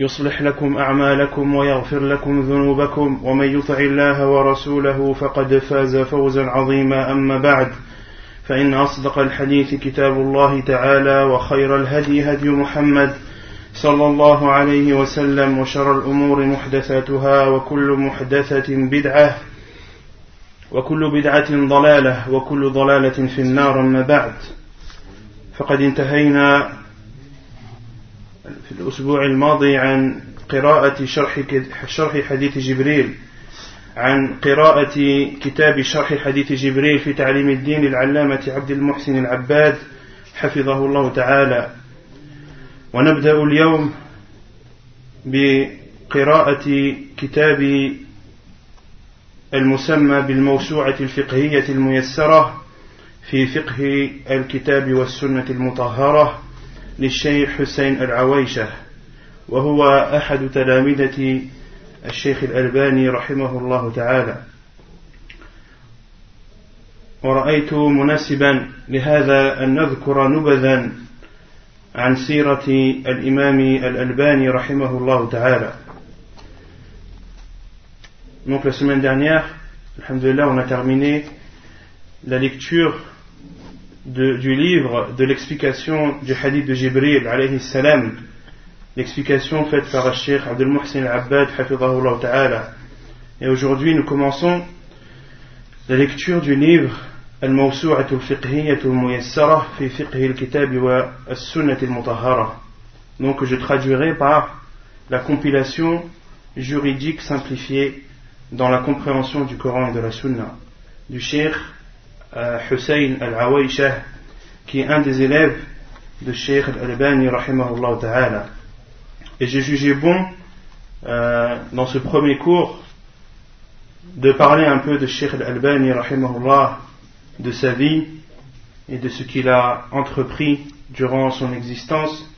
يصلح لكم أعمالكم ويغفر لكم ذنوبكم ومن يطع الله ورسوله فقد فاز فوزا عظيما. أما بعد فإن أصدق الحديث كتاب الله تعالى وخير الهدي هدي محمد صلى الله عليه وسلم وشر الأمور محدثاتها وكل محدثة بدعة وكل بدعة ضلالة وكل ضلالة في النار. أما بعد فقد انتهينا في الأسبوع الماضي عن قراءة شرح شرح حديث جبريل عن قراءة كتاب شرح حديث جبريل في تعليم الدين للعلامة عبد المحسن العباد حفظه الله تعالى. ونبدأ اليوم بقراءة كتاب المسمى بالموسوعة الفقهية الميسرة في فقه الكتاب والسنة المطهرة. للشيخ حسين العويشة وهو أحد تلامذة الشيخ الألباني رحمه الله تعالى. ورأيت مناسبا لهذا أن نذكر نبذا عن سيرة الإمام الألباني رحمه الله تعالى. Donc la semaine dernière, alhamdulillah, on a terminé la lecture de, du livre de l'explication du hadith de Jibril alayhi salam, l'explication faite par le Cheikh Abdel Muhsin al-Abbad hafidahullah ta'ala. Et aujourd'hui, nous commençons la lecture du livre الموسوعة الفقهية الميسرة في فقه الكتاب والسنة المطهرة. Donc je traduirai par la compilation juridique simplifiée dans la compréhension du Coran et de la Sunna du Cheikh euh, Hussein al-Awaishah qui est un des élèves de Cheikh al-Albani rahimahullah ta'ala. Et j'ai jugé bon euh, dans ce premier cours de parler un peu de Cheikh al-Albani rahimahullah de sa vie et de ce qu'il a entrepris durant son existence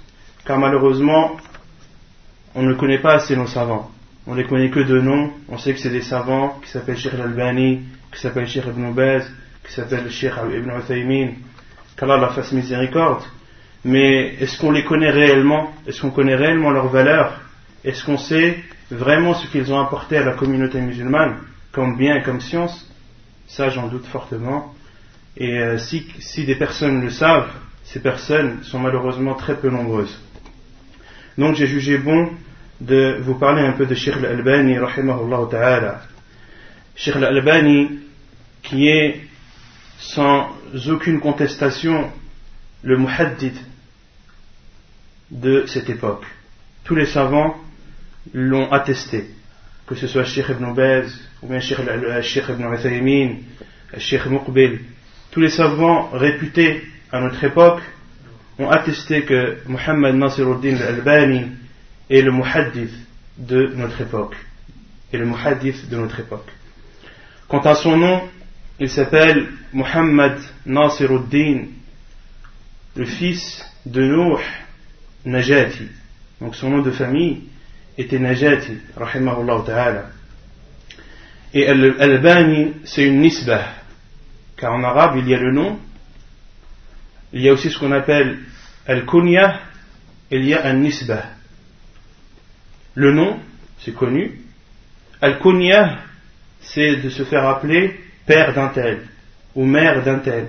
car malheureusement on ne connaît pas assez nos savants. On les connaît que de nom, on sait que c'est des savants qui s'appellent Sheikh al-Albani, qui s'appellent Sheikh Ibn Baz, qui s'appellent Sheikh Ibn Uthaymin, qu'Allah la fasse miséricorde. Mais est-ce qu'on les connaît réellement? Est-ce qu'on connaît réellement leur valeur Est-ce qu'on sait vraiment ce qu'ils ont apporté à la communauté musulmane, comme bien et comme science? Ça, j'en doute fortement. Et euh, si, si des personnes le savent, ces personnes sont malheureusement très peu nombreuses. Donc j'ai jugé bon de vous parler un peu de Sheikh al-Albani, rahimahullah ta'ala. Sheikh al-Albani, qui est sans aucune contestation le muhaddid de cette époque. Tous les savants l'ont attesté, que ce soit Sheikh ibn Baz, ou bien Sheikh, Sheikh ibn Uthaymin, Sheikh Muqbil, tous les savants réputés à notre époque ont attesté que Muhammad Nasiruddin al-Albani est le muhaddith de notre époque. Et le muhaddith de notre époque. Quant à son nom, il s'appelle Muhammad Nasiruddin, le fils de Nuh Najati. Donc son nom de famille était Najati, rahimahullah ta'ala. Et Al-Albani, c'est une nisbah. Car en arabe, il y a le nom, il y a aussi ce qu'on appelle Al-Kunya, il y a un nisbah. Le nom, c'est connu. Al-Kunya, c'est de se faire appeler père d'un tel ou mère d'un tel.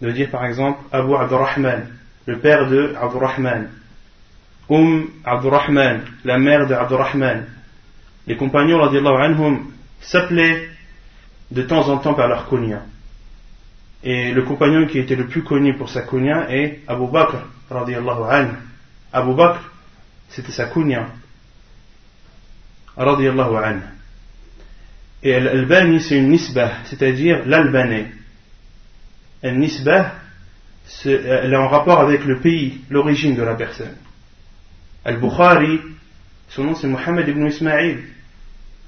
De dire par exemple Abu Abdurrahman, le père de Abdurrahman. Umm Abdurrahman, la mère de Abdurrahman. Les compagnons anhum s'appelaient de temps en temps par leur kunya. Et le compagnon qui était le plus connu pour sa kunya est Abu Bakr, radiallahu anhu. Abu Bakr, c'était sa kunya, radiallahu anhu. Et l'Albanie, c'est une nisbah, c'est-à-dire l'Albanais. Une nisbah, elle est en rapport avec le pays, l'origine de la personne. Al-Bukhari, son nom c'est Mohammed ibn Ismail.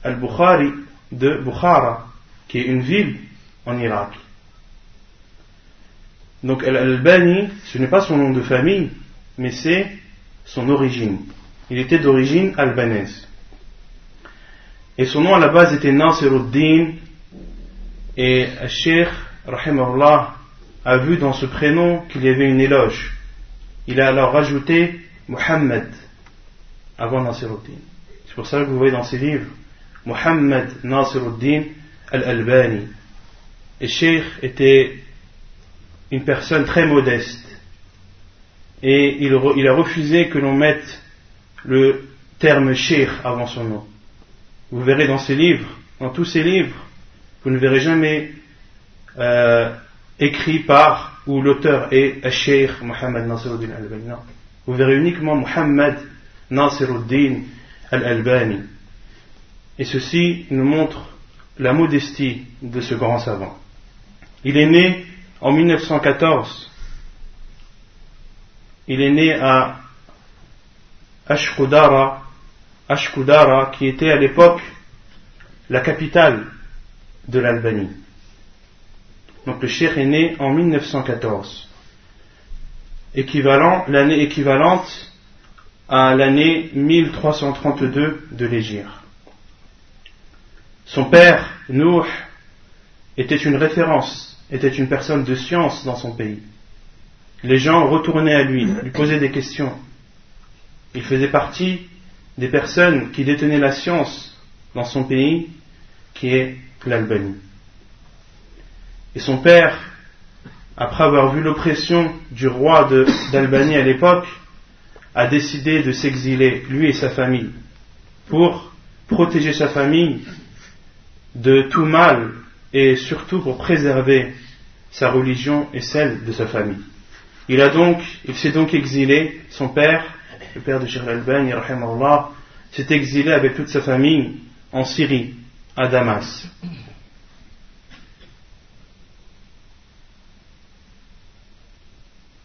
Al-Bukhari de Bukhara, qui est une ville en Irak. Donc Al-Albani, ce n'est pas son nom de famille, mais c'est son origine. Il était d'origine albanaise. Et son nom à la base était Nasiruddin. Et Sheikh, rahimahullah, a vu dans ce prénom qu'il y avait une éloge. Il a alors rajouté Muhammad avant Nasiruddin. C'est pour ça que vous voyez dans ses livres Muhammad Nasiruddin al-Albani. Et Sheikh était une personne très modeste. Et il, il a refusé que l'on mette le terme Sheikh avant son nom. Vous verrez dans ses livres, dans tous ses livres, vous ne verrez jamais euh, écrit par ou l'auteur est Sheikh Muhammad Nasiruddin al-Albani. Vous verrez uniquement Muhammad Nasiruddin al-Albani. Et ceci nous montre la modestie de ce grand savant. Il est né en 1914. Il est né à Ashkudara, Ashkudara qui était à l'époque la capitale de l'Albanie. Donc le cheikh est né en 1914, équivalent, l'année équivalente à l'année 1332 de l'Égypte. Son père, Nouh, était une référence, était une personne de science dans son pays. Les gens retournaient à lui, lui posaient des questions. Il faisait partie des personnes qui détenaient la science dans son pays, qui est l'Albanie. Et son père, après avoir vu l'oppression du roi d'Albanie à l'époque, a décidé de s'exiler, lui et sa famille, pour protéger sa famille de tout mal et surtout pour préserver sa religion et celle de sa famille. Il a donc, il s'est donc exilé, son père, le père de Sheikh al-Albani, s'est exilé avec toute sa famille en Syrie, à Damas.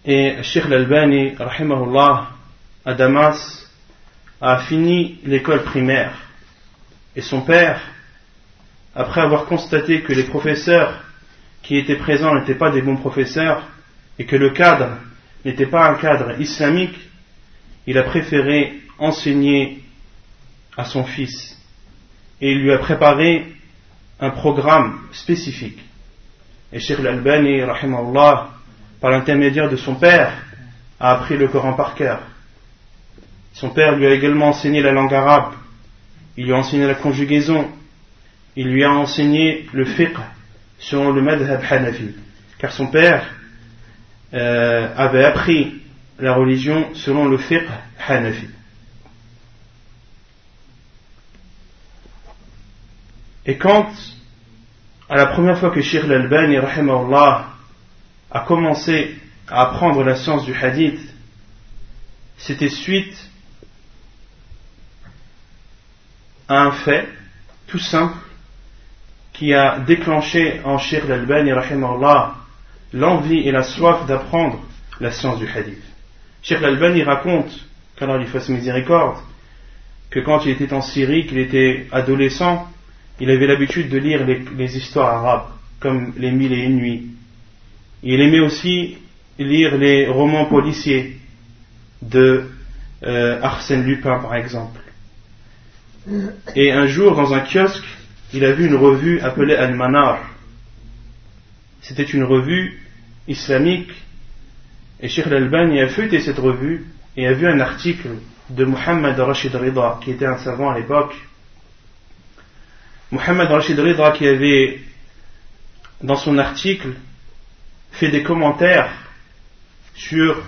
Et Sheikh al-Albani, à Damas, a fini l'école primaire. Et son père, après avoir constaté que les professeurs qui étaient présents n'étaient pas des bons professeurs et que le cadre n'était pas un cadre islamique, il a préféré enseigner à son fils et il lui a préparé un programme spécifique. Et Sheikh al-Albani, par l'intermédiaire de son père, a appris le Coran par cœur. Son père lui a également enseigné la langue arabe, il lui a enseigné la conjugaison, il lui a enseigné le fiqh selon le madhab hanafi, car son père euh, avait appris la religion selon le fiqh hanafi. Et quand, à la première fois que Sheikh al-Albani a commencé à apprendre la science du hadith, c'était suite à un fait tout simple qui a déclenché en Sheikh al-Albani l'envie et la soif d'apprendre la science du hadith. Sheikh al-Albani raconte, qu'Allah lui fasse miséricorde, que quand il était en Syrie, qu'il était adolescent, il avait l'habitude de lire les, histoires arabes, comme les Mille et une nuits. Il aimait aussi lire les romans policiers de euh, Arsène Lupin, par exemple. Et un jour, dans un kiosque, il a vu une revue appelée Al-Manar. C'était une revue islamique. Et Sheikh Al-Albani a feuilleté cette revue et a vu un article de Muhammad Rashid Rida, qui était un savant à l'époque. Muhammad Rashid Rida qui avait, dans son article, fait des commentaires sur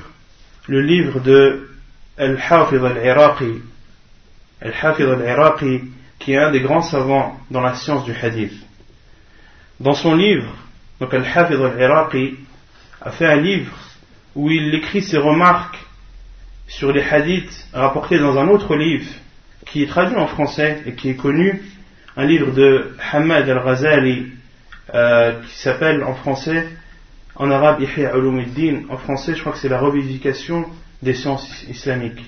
le livre de Al-Hafid al-Iraqi. Al-Hafid al-Iraqi qui est un des grands savants dans la science du hadith. Dans son livre, Donc Al-Hafid al-Iraqi a fait un livre où il écrit ses remarques sur les hadiths rapportés dans un autre livre qui est traduit en français et qui est connu, un livre de Hamad al-Ghazali euh, qui s'appelle en français, en arabe Ihya Ulumuddin, en français je crois que c'est la revivification des sciences islamiques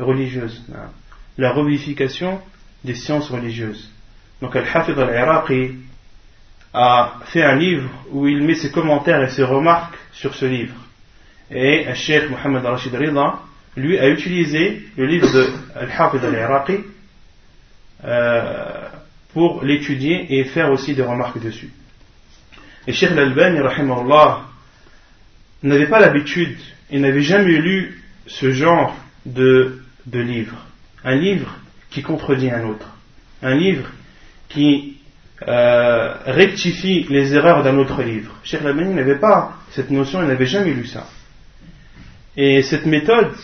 religieuses. La revivification des sciences religieuses. Donc Al-Hafid al-Iraqi a fait un livre où il met ses commentaires et ses remarques sur ce livre. Et Sheikh Mohammed Rashid Rida, lui, a utilisé le livre de Al-Hafid al-Iraqi euh, pour l'étudier et faire aussi des remarques dessus. Et Sheikh Al-Albani, n'avait pas l'habitude, il n'avait jamais lu ce genre de, de livre. Un livre qui contredit un autre. Un livre qui euh, rectifie les erreurs d'un autre livre. Cheikh Labani n'avait pas cette notion, il n'avait jamais lu ça. Et cette méthode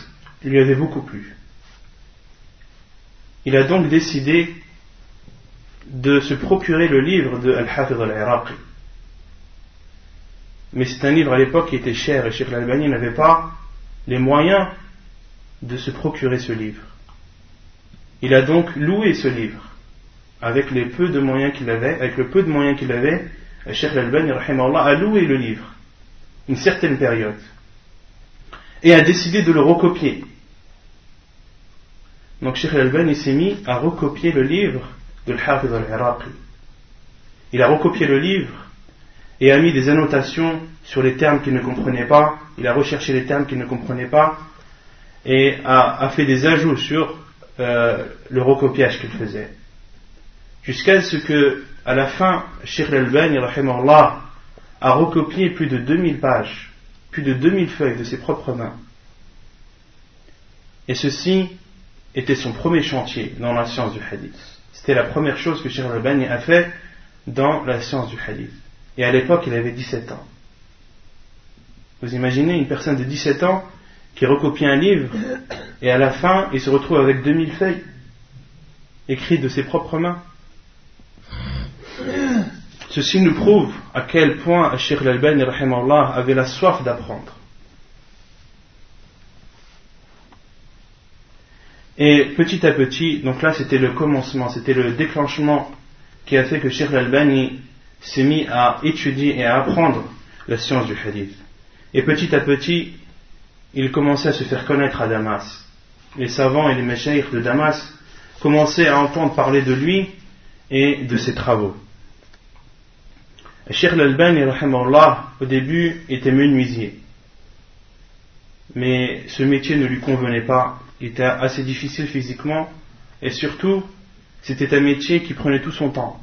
lui avait beaucoup plu. Il a donc décidé de se procurer le livre de Al-Hafid al-Iraqi. Mais c'est un livre à l'époque qui était cher et Cheikh Al-Albani n'avait pas les moyens de se procurer ce livre. Il a donc loué ce livre avec les peu de moyens qu'il avait, avec le peu de moyens qu'il avait, Al-Albani a loué le livre une certaine période et a décidé de le recopier. Donc Cheikh Al-Albani s'est mis à recopier le livre de l'Hafid al-Iraqi. Il a recopié le livre et a mis des annotations sur les termes qu'il ne comprenait pas, il a recherché les termes qu'il ne comprenait pas et a, fait des ajouts sur euh, le recopiage qu'il faisait jusqu'à ce que, à la fin, Sheikh Al-Bani, a recopié plus de 2000 pages, plus de 2000 feuilles de ses propres mains. Et ceci était son premier chantier dans la science du hadith. C'était la première chose que Sheikh Al-Bani a fait dans la science du hadith. Et à l'époque, il avait 17 ans. Vous imaginez une personne de 17 ans qui recopie un livre et à la fin, il se retrouve avec 2000 feuilles écrites de ses propres mains. Ceci nous prouve à quel point Sheikh Al-Albani avait la soif d'apprendre. Et petit à petit, donc là c'était le commencement, c'était le déclenchement qui a fait que Sheikh Al-Albani s'est mis à étudier et à apprendre la science du hadith. Et petit à petit, il commençait à se faire connaître à Damas. Les savants et les méchaïrs de Damas commençaient à entendre parler de lui et de ses travaux. Cheikh Al-Albani, au début, était menuisier. Mais ce métier ne lui convenait pas. Il était assez difficile physiquement. Et surtout, c'était un métier qui prenait tout son temps.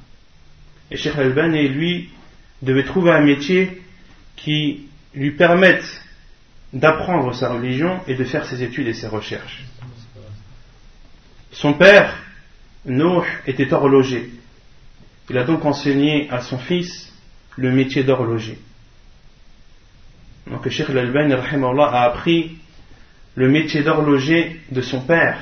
Et Cheikh Al-Albani, lui, devait trouver un métier qui lui permette d'apprendre sa religion et de faire ses études et ses recherches. Son père, Nour, était horloger. Il a donc enseigné à son fils le métier d'horloger. Donc Cheikh Al-Albani a appris le métier d'horloger de son père.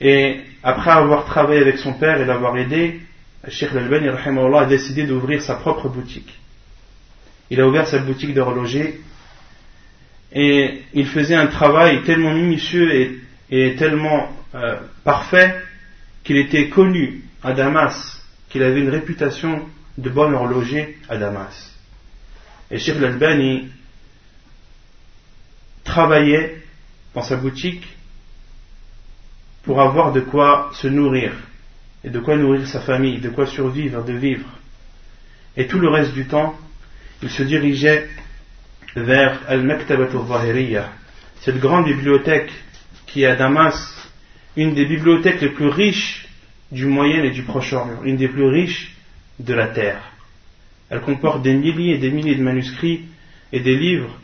Et après avoir travaillé avec son père et l'avoir aidé, Cheikh Al-Albani a décidé d'ouvrir sa propre boutique. Il a ouvert sa boutique d'horloger et il faisait un travail tellement minutieux et, tellement euh, parfait qu'il était connu à Damas, qu'il avait une réputation de bon horloger à Damas. Et Sheikh Al-Albani travaillait dans sa boutique pour avoir de quoi se nourrir et de quoi nourrir sa famille, de quoi survivre, de vivre. Et tout le reste du temps, il se dirigeait vers Al-Maktabat al cette grande bibliothèque qui est à Damas, une des bibliothèques les plus riches du Moyen et du Proche-Orient, une des plus riches de la terre. Elle comporte des milliers et des milliers de manuscrits et des livres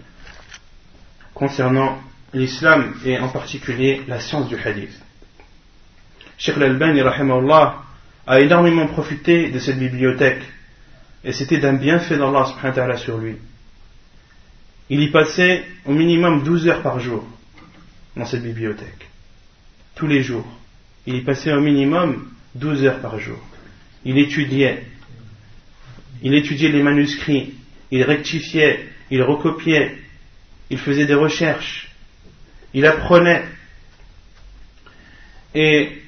concernant l'islam et en particulier la science du hadith. Sheikh Al-Albani a énormément profité de cette bibliothèque et c'était d'un bienfait d'Allah sur lui. Il y passait au minimum 12 heures par jour dans cette bibliothèque. Tous les jours. Il y passait au minimum 12 heures par jour. Il étudiait il étudiait les manuscrits, il rectifiait, il recopiait, il faisait des recherches, il apprenait. Et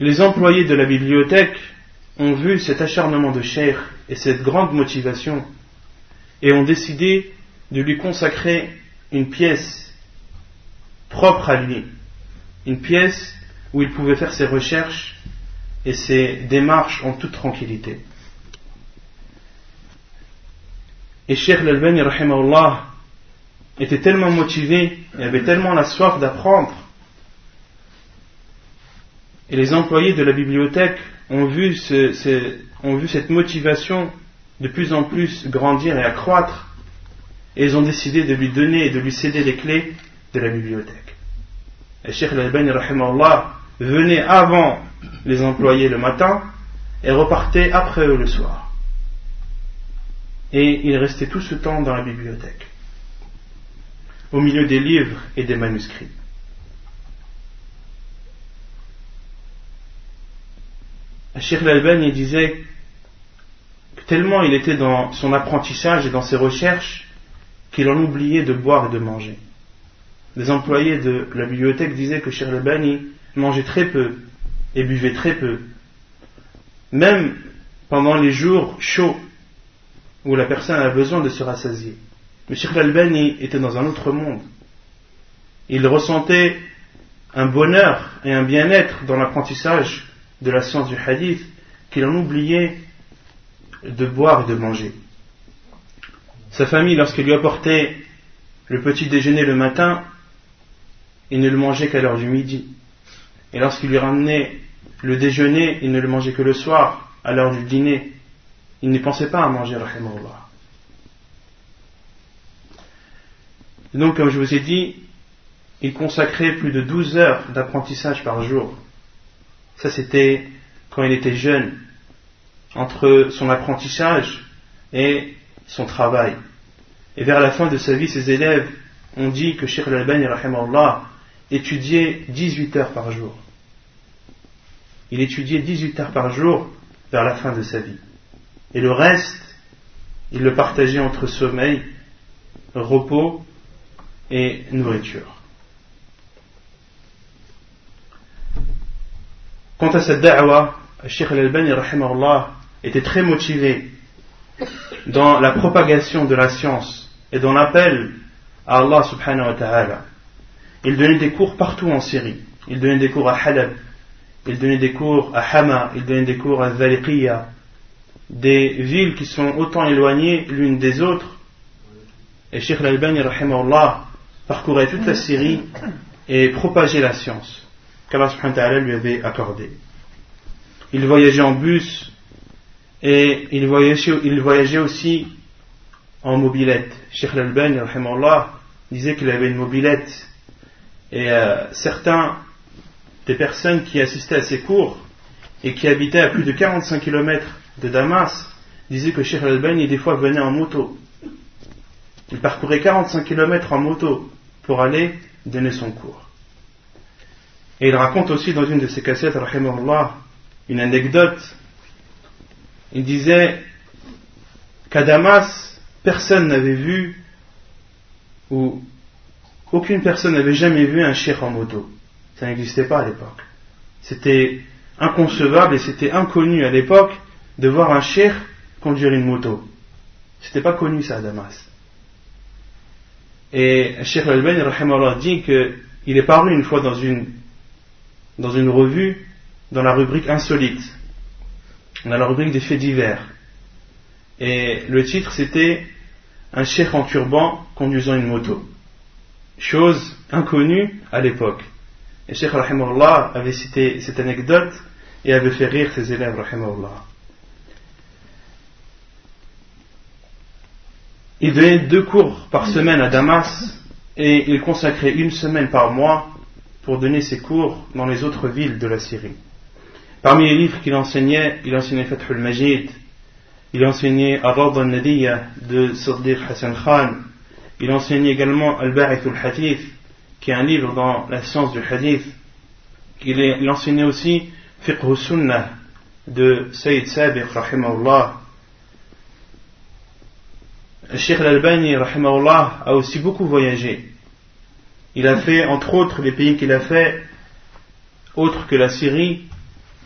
les employés de la bibliothèque ont vu cet acharnement de Cheikh et cette grande motivation et ont décidé de lui consacrer une pièce propre à lui, une pièce où il pouvait faire ses recherches et ses démarches en toute tranquillité. Et Cheikh Al-Albani, était tellement motivé et avait tellement la soif d'apprendre. Et les employés de la bibliothèque ont vu, cette motivation de plus en plus grandir et accroître. Et ils ont décidé de lui donner et de lui céder les clés de la bibliothèque. Et Cheikh Al-Albani, venait avant les employés le matin et repartait après eux le soir. Et il restait tout ce temps dans la bibliothèque, au milieu des livres et des manuscrits. Cheikh Al-Albani disait que tellement il était dans son apprentissage et dans ses recherches qu'il en oubliait de boire et de manger. Les employés de la bibliothèque disaient que Cheikh Al-Albani mangeait très peu et buvait très peu. Même pendant les jours chauds où la personne a besoin de se rassasier. Mais Cheikh Al-Albani était dans un autre monde. Il ressentait un bonheur et un bien-être dans l'apprentissage de la science du hadith qu'il en oubliait de boire et de manger. Sa famille, lorsqu'il lui apportait le petit déjeuner le matin, il ne le mangeait qu'à l'heure du midi. Et lorsqu'il lui ramenait le déjeuner, il ne le mangeait que le soir, à l'heure du dîner. Il ne pensait pas à manger, rahimahullah. Donc, comme je vous ai dit, il consacrait plus de 12 heures d'apprentissage par jour. Ça, c'était quand il était jeune, entre son apprentissage et son travail. Et vers la fin de sa vie, ses élèves ont dit que Sheikh al-Albani, étudiait 18 heures par jour. Il étudiait 18 heures par jour vers la fin de sa vie. Et le reste, il le partageait entre sommeil, repos et nourriture. Quant à cette da'wa, Sheikh al-Albani était très motivé dans la propagation de la science et dans l'appel à Allah subhanahu wa ta'ala. Il donnait des cours partout en Syrie. Il donnait des cours à Halab, il donnait des cours à Hama, il donnait des cours à Zaliqiya, des villes qui sont autant éloignées l'une des autres. Et Sheikh al-Albani parcourait toute la Syrie et propageait la science qu'Allah subhanahu ta'ala lui avait accordé. Il voyageait en bus et il voyageait, aussi en mobilette. Sheikh Al-Albani disait qu'il avait une mobilette et euh, certains des personnes qui assistaient à ses cours et qui habitaient à plus de 45 km de Damas disaient que Sheikh Al-Albani des fois venait en moto. Il parcourait 45 km en moto pour aller donner son cours. Et il raconte aussi dans une de ses cassettes, une anecdote. Il disait qu'à Damas, personne n'avait vu, ou aucune personne n'avait jamais vu un cheikh en moto. Ça n'existait pas à l'époque. C'était inconcevable et c'était inconnu à l'époque de voir un cheikh conduire une moto. C'était pas connu ça à Damas. Et Cheikh Al-Bani dit qu'il est parlé une fois dans une revue dans la rubrique insolite, dans la rubrique des faits divers. Et le titre c'était Un chef en turban conduisant une moto. Chose inconnue à l'époque. Et Cheikh avait cité cette anecdote et avait fait rire ses élèves Rahimahullah. Il donnait deux cours par semaine à Damas et il consacrait une semaine par mois pour donner ses cours dans les autres villes de la Syrie. Parmi les livres qu'il enseignait, il enseignait Fath al-Majid, il enseignait Arad al-Nadiya de Sadiq Hassan Khan, il enseignait également Al-Ba'ith al-Hadith, qui est un livre dans la science du hadith. Il, enseignait aussi Fiqh sunnah de Sayyid Sabiq, rahimahullah, Sheikh Al-Albani a aussi beaucoup voyagé. Il a fait, entre autres, les pays qu'il a fait, autres que la Syrie,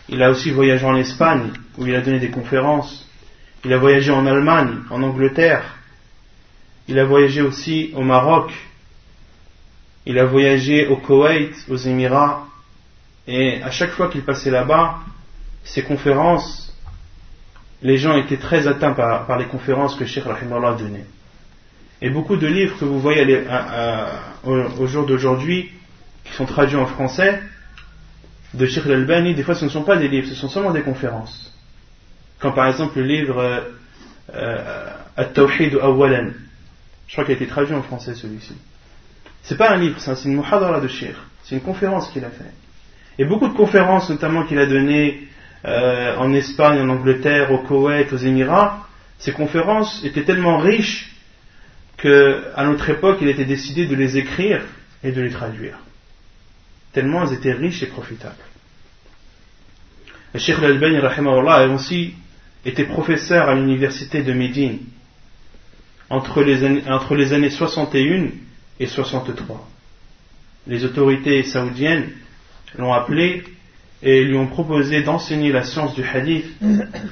il a aussi voyagé en Espagne, où il a donné des conférences. Il a voyagé en Allemagne, en Angleterre. Il a voyagé aussi au Maroc. Il a voyagé au Koweït, aux Émirats. Et à chaque fois qu'il passait là-bas, ses conférences, les gens étaient très atteints par, les conférences que Sheikh Rahimallah donnait. Et beaucoup de livres que vous voyez au, jour d'aujourd'hui, qui sont traduits en français, de Sheikh Al-Albani, des fois ce ne sont pas des livres, ce sont seulement des conférences. Quand par exemple le livre euh, At-Tawhid Awalan, je crois qu'il a été traduit en français celui-ci. C'est pas un livre, c'est une muhadara de Sheikh, c'est une conférence qu'il a fait. Et beaucoup de conférences, notamment qu'il a données euh, en Espagne, en Angleterre, au Koweït, aux Émirats, ces conférences étaient tellement riches qu'à notre époque, il était décidé de les écrire et de les traduire. Tellement elles étaient riches et profitables. Le Sheikh Al-Albani a aussi été professeur à l'université de Médine entre les, années, entre les années 61 et 63. Les autorités saoudiennes l'ont appelé et lui ont proposé d'enseigner la science du hadith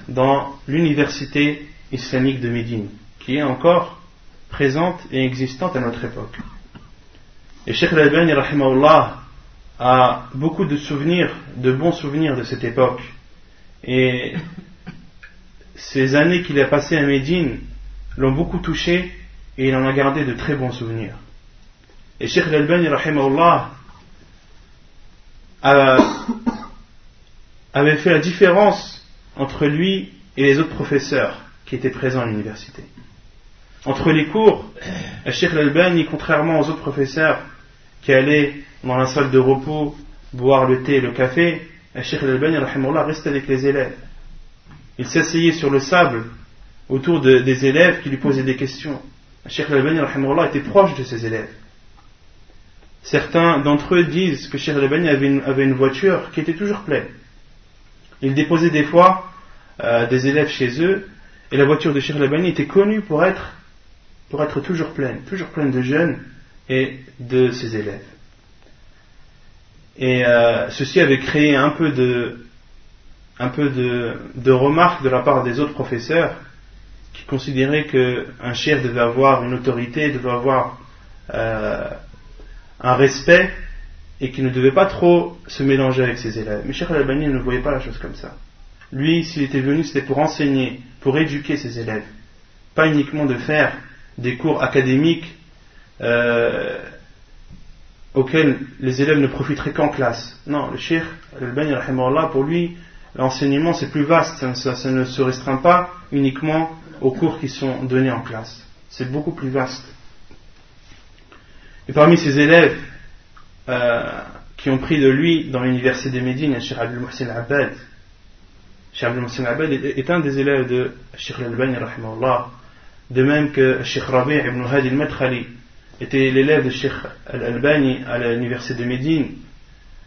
dans l'université islamique de Médine, qui est encore présente et existante à notre époque. Et Sheikh Al-Albani a beaucoup de souvenirs, de bons souvenirs de cette époque. Et ces années qu'il a passées à Médine l'ont beaucoup touché et il en a gardé de très bons souvenirs. Et Sheikh Al-Albani avait fait la différence entre lui et les autres professeurs qui étaient présents à l'université. Entre les cours, Sheikh Al-Albani, contrairement aux autres professeurs qui allaient dans la salle de repos boire le thé et le café, Sheikh Al-Albani restait avec les élèves. Il s'asseyait sur le sable autour des élèves qui lui posaient des questions. Sheikh Al-Albani était proche de ses élèves. Certains d'entre eux disent que Sheikh Al-Albani avait, une, voiture qui était toujours pleine. Il déposait des fois euh, des élèves chez eux et la voiture de Sheikh Al-Albani était connue pour être, pour être toujours pleine, toujours pleine de jeunes et de ses élèves. Et euh, ceci avait créé un peu de, un peu de, remarques de la part des autres professeurs qui considéraient qu'un cher devait avoir une autorité, devait avoir euh, un respect et qu'il ne devait pas trop se mélanger avec ses élèves. Mais Cheikh Al-Albani ne voyait pas la chose comme ça. Lui, s'il était venu, c'était pour enseigner, pour éduquer ses élèves. Pas uniquement de faire des cours académiques euh, auquel les élèves ne profiteraient qu'en classe. Non, le Cheikh Al-Bani, pour lui, l'enseignement c'est plus vaste, ça, ne se restreint pas uniquement aux cours qui sont donnés en classe. C'est beaucoup plus vaste. Et parmi ses élèves euh, qui ont pris de lui dans l'université de Médine, Cheikh Abdul Muhsin Abad. Cheikh Abdul Muhsin Abad est un des élèves de Cheikh Al-Bani, de même que Cheikh Rabi' ibn Hadi al-Madkhali était l'élève de Sheikh Al-Albani à l'université de Médine.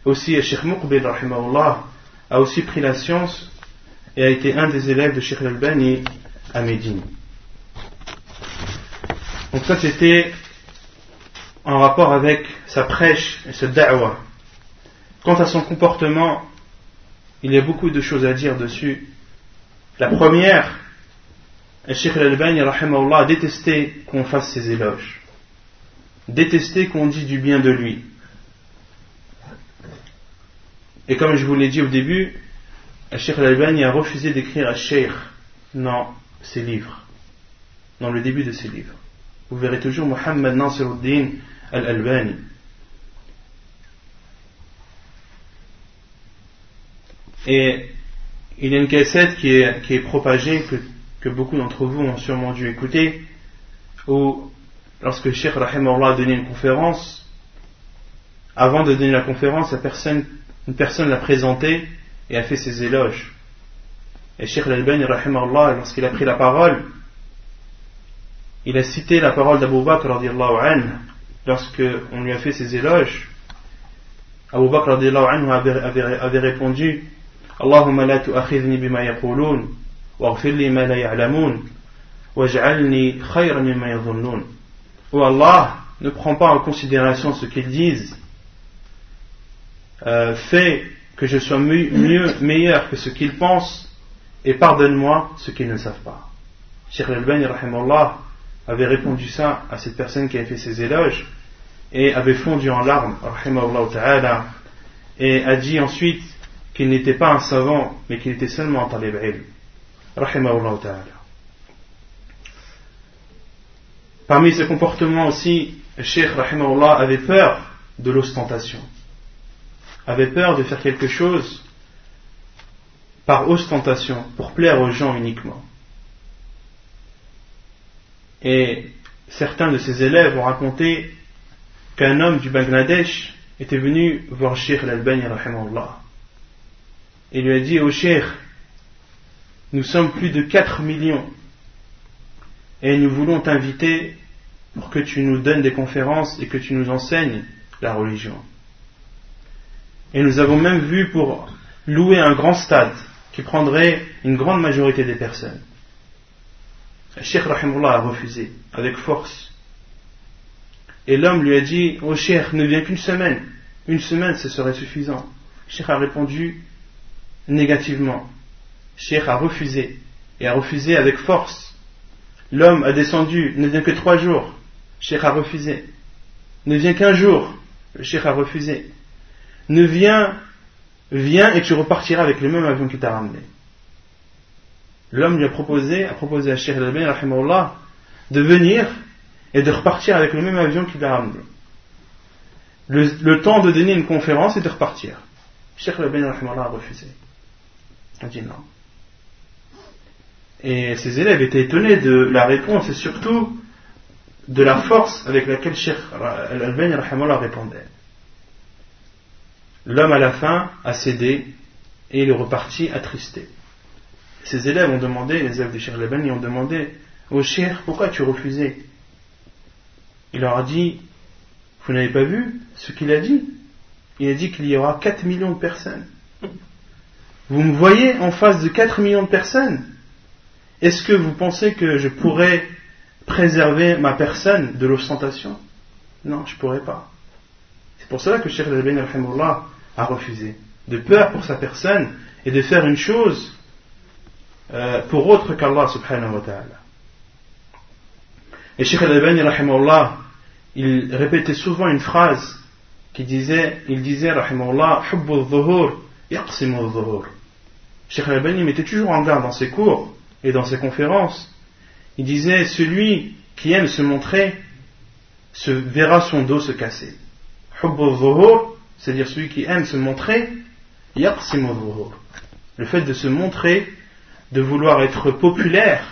Aussi, Sheikh Muqbil, a aussi pris la science et a été un des élèves de Sheikh Al-Albani à Médine. Donc ça, c'était en rapport avec sa prêche et sa da'wah. Quant à son comportement, il y a beaucoup de choses à dire dessus. La première, Sheikh Al-Albani a détesté qu'on fasse ses éloges détester qu'on dise du bien de lui. Et comme je vous l'ai dit au début, Sheikh Al-Albani a refusé d'écrire à Sheikh dans ses livres, dans le début de ses livres. Vous verrez toujours Muhammad Nasiruddin Al-Albani. Et il y a une cassette qui est, qui est propagée, que, que beaucoup d'entre vous ont sûrement dû écouter, où lorsque Cheikh Rahimahullah a donné une conférence, avant de donner la conférence, une personne l'a présenté et a fait ses éloges. Et Cheikh Al-Albani lorsqu'il a pris la parole, il a cité la parole d'Abu Bakr lorsque on lui a fait ses éloges. Abu Bakr avait, avait, avait répondu Allahumma la tu'akhidhni bima yaqulun waghfir li ma la ya'lamun waj'alni khayran mimma yadhunnun Oh Allah ne prends pas en considération ce qu'ils disent. Euh, fais que je sois mieux meilleur que ce qu'ils pensent et pardonne-moi ce qu'ils ne savent pas. Cheikh Al-Bani avait répondu ça à cette personne qui avait fait ses éloges et avait fondu en larmes et a dit ensuite qu'il n'était pas un savant mais qu'il était seulement un talib. Parmi ses comportements aussi, Cheikh avait peur de l'ostentation, avait peur de faire quelque chose par ostentation, pour plaire aux gens uniquement. Et certains de ses élèves ont raconté qu'un homme du Bangladesh était venu voir Sheikh al-Albani et lui a dit au Cheikh, nous sommes plus de 4 millions et nous voulons t'inviter pour que tu nous donnes des conférences et que tu nous enseignes la religion. Et nous avons même vu pour louer un grand stade qui prendrait une grande majorité des personnes. Cheikh Rahimullah a refusé avec force. Et l'homme lui a dit Oh Cheikh, ne viens qu'une semaine. Une semaine, ce serait suffisant. Cheikh a répondu négativement. Cheikh a refusé. Et a refusé avec force. L'homme a descendu, ne vient que trois jours. Cheikh a refusé. Ne vient qu'un jour. Le a refusé. Ne vient, viens et tu repartiras avec le même avion qui t'a ramené. L'homme lui a proposé, a proposé à Cheikh al de venir et de repartir avec le même avion qu'il a ramené. Le, temps de donner une conférence et de repartir. Cheikh al a refusé. Il a dit non. Et ses élèves étaient étonnés de la réponse et surtout de la force avec laquelle Cheikh al-Albani répondait. L'homme à la fin a cédé et il est reparti attristé. Ses élèves ont demandé, les élèves de Cheikh al-Albani ont demandé au Cheikh pourquoi tu refusais Il leur a dit Vous n'avez pas vu ce qu'il a dit? Il a dit qu'il y aura 4 millions de personnes. Vous me voyez en face de 4 millions de personnes? Est-ce que vous pensez que je pourrais préserver ma personne de l'ostentation? Non, je ne pourrais pas. C'est pour cela que Cheikh al-Albani a refusé. De peur pour sa personne et de faire une chose pour autre qu'Allah subhanahu wa ta'ala. Et Sheikh al-Albani rahimahullah, il répétait souvent une phrase qui disait, il disait rahimahullah, al-dhuhur. Sheikh al-Albani mettait toujours en garde dans ses cours et dans ses conférences. Il disait, celui qui aime se montrer se verra son dos se casser. Al-dhuhur, c'est-à-dire celui qui aime se montrer, yaqsimu al-dhuhur. Le fait de se montrer de vouloir être populaire,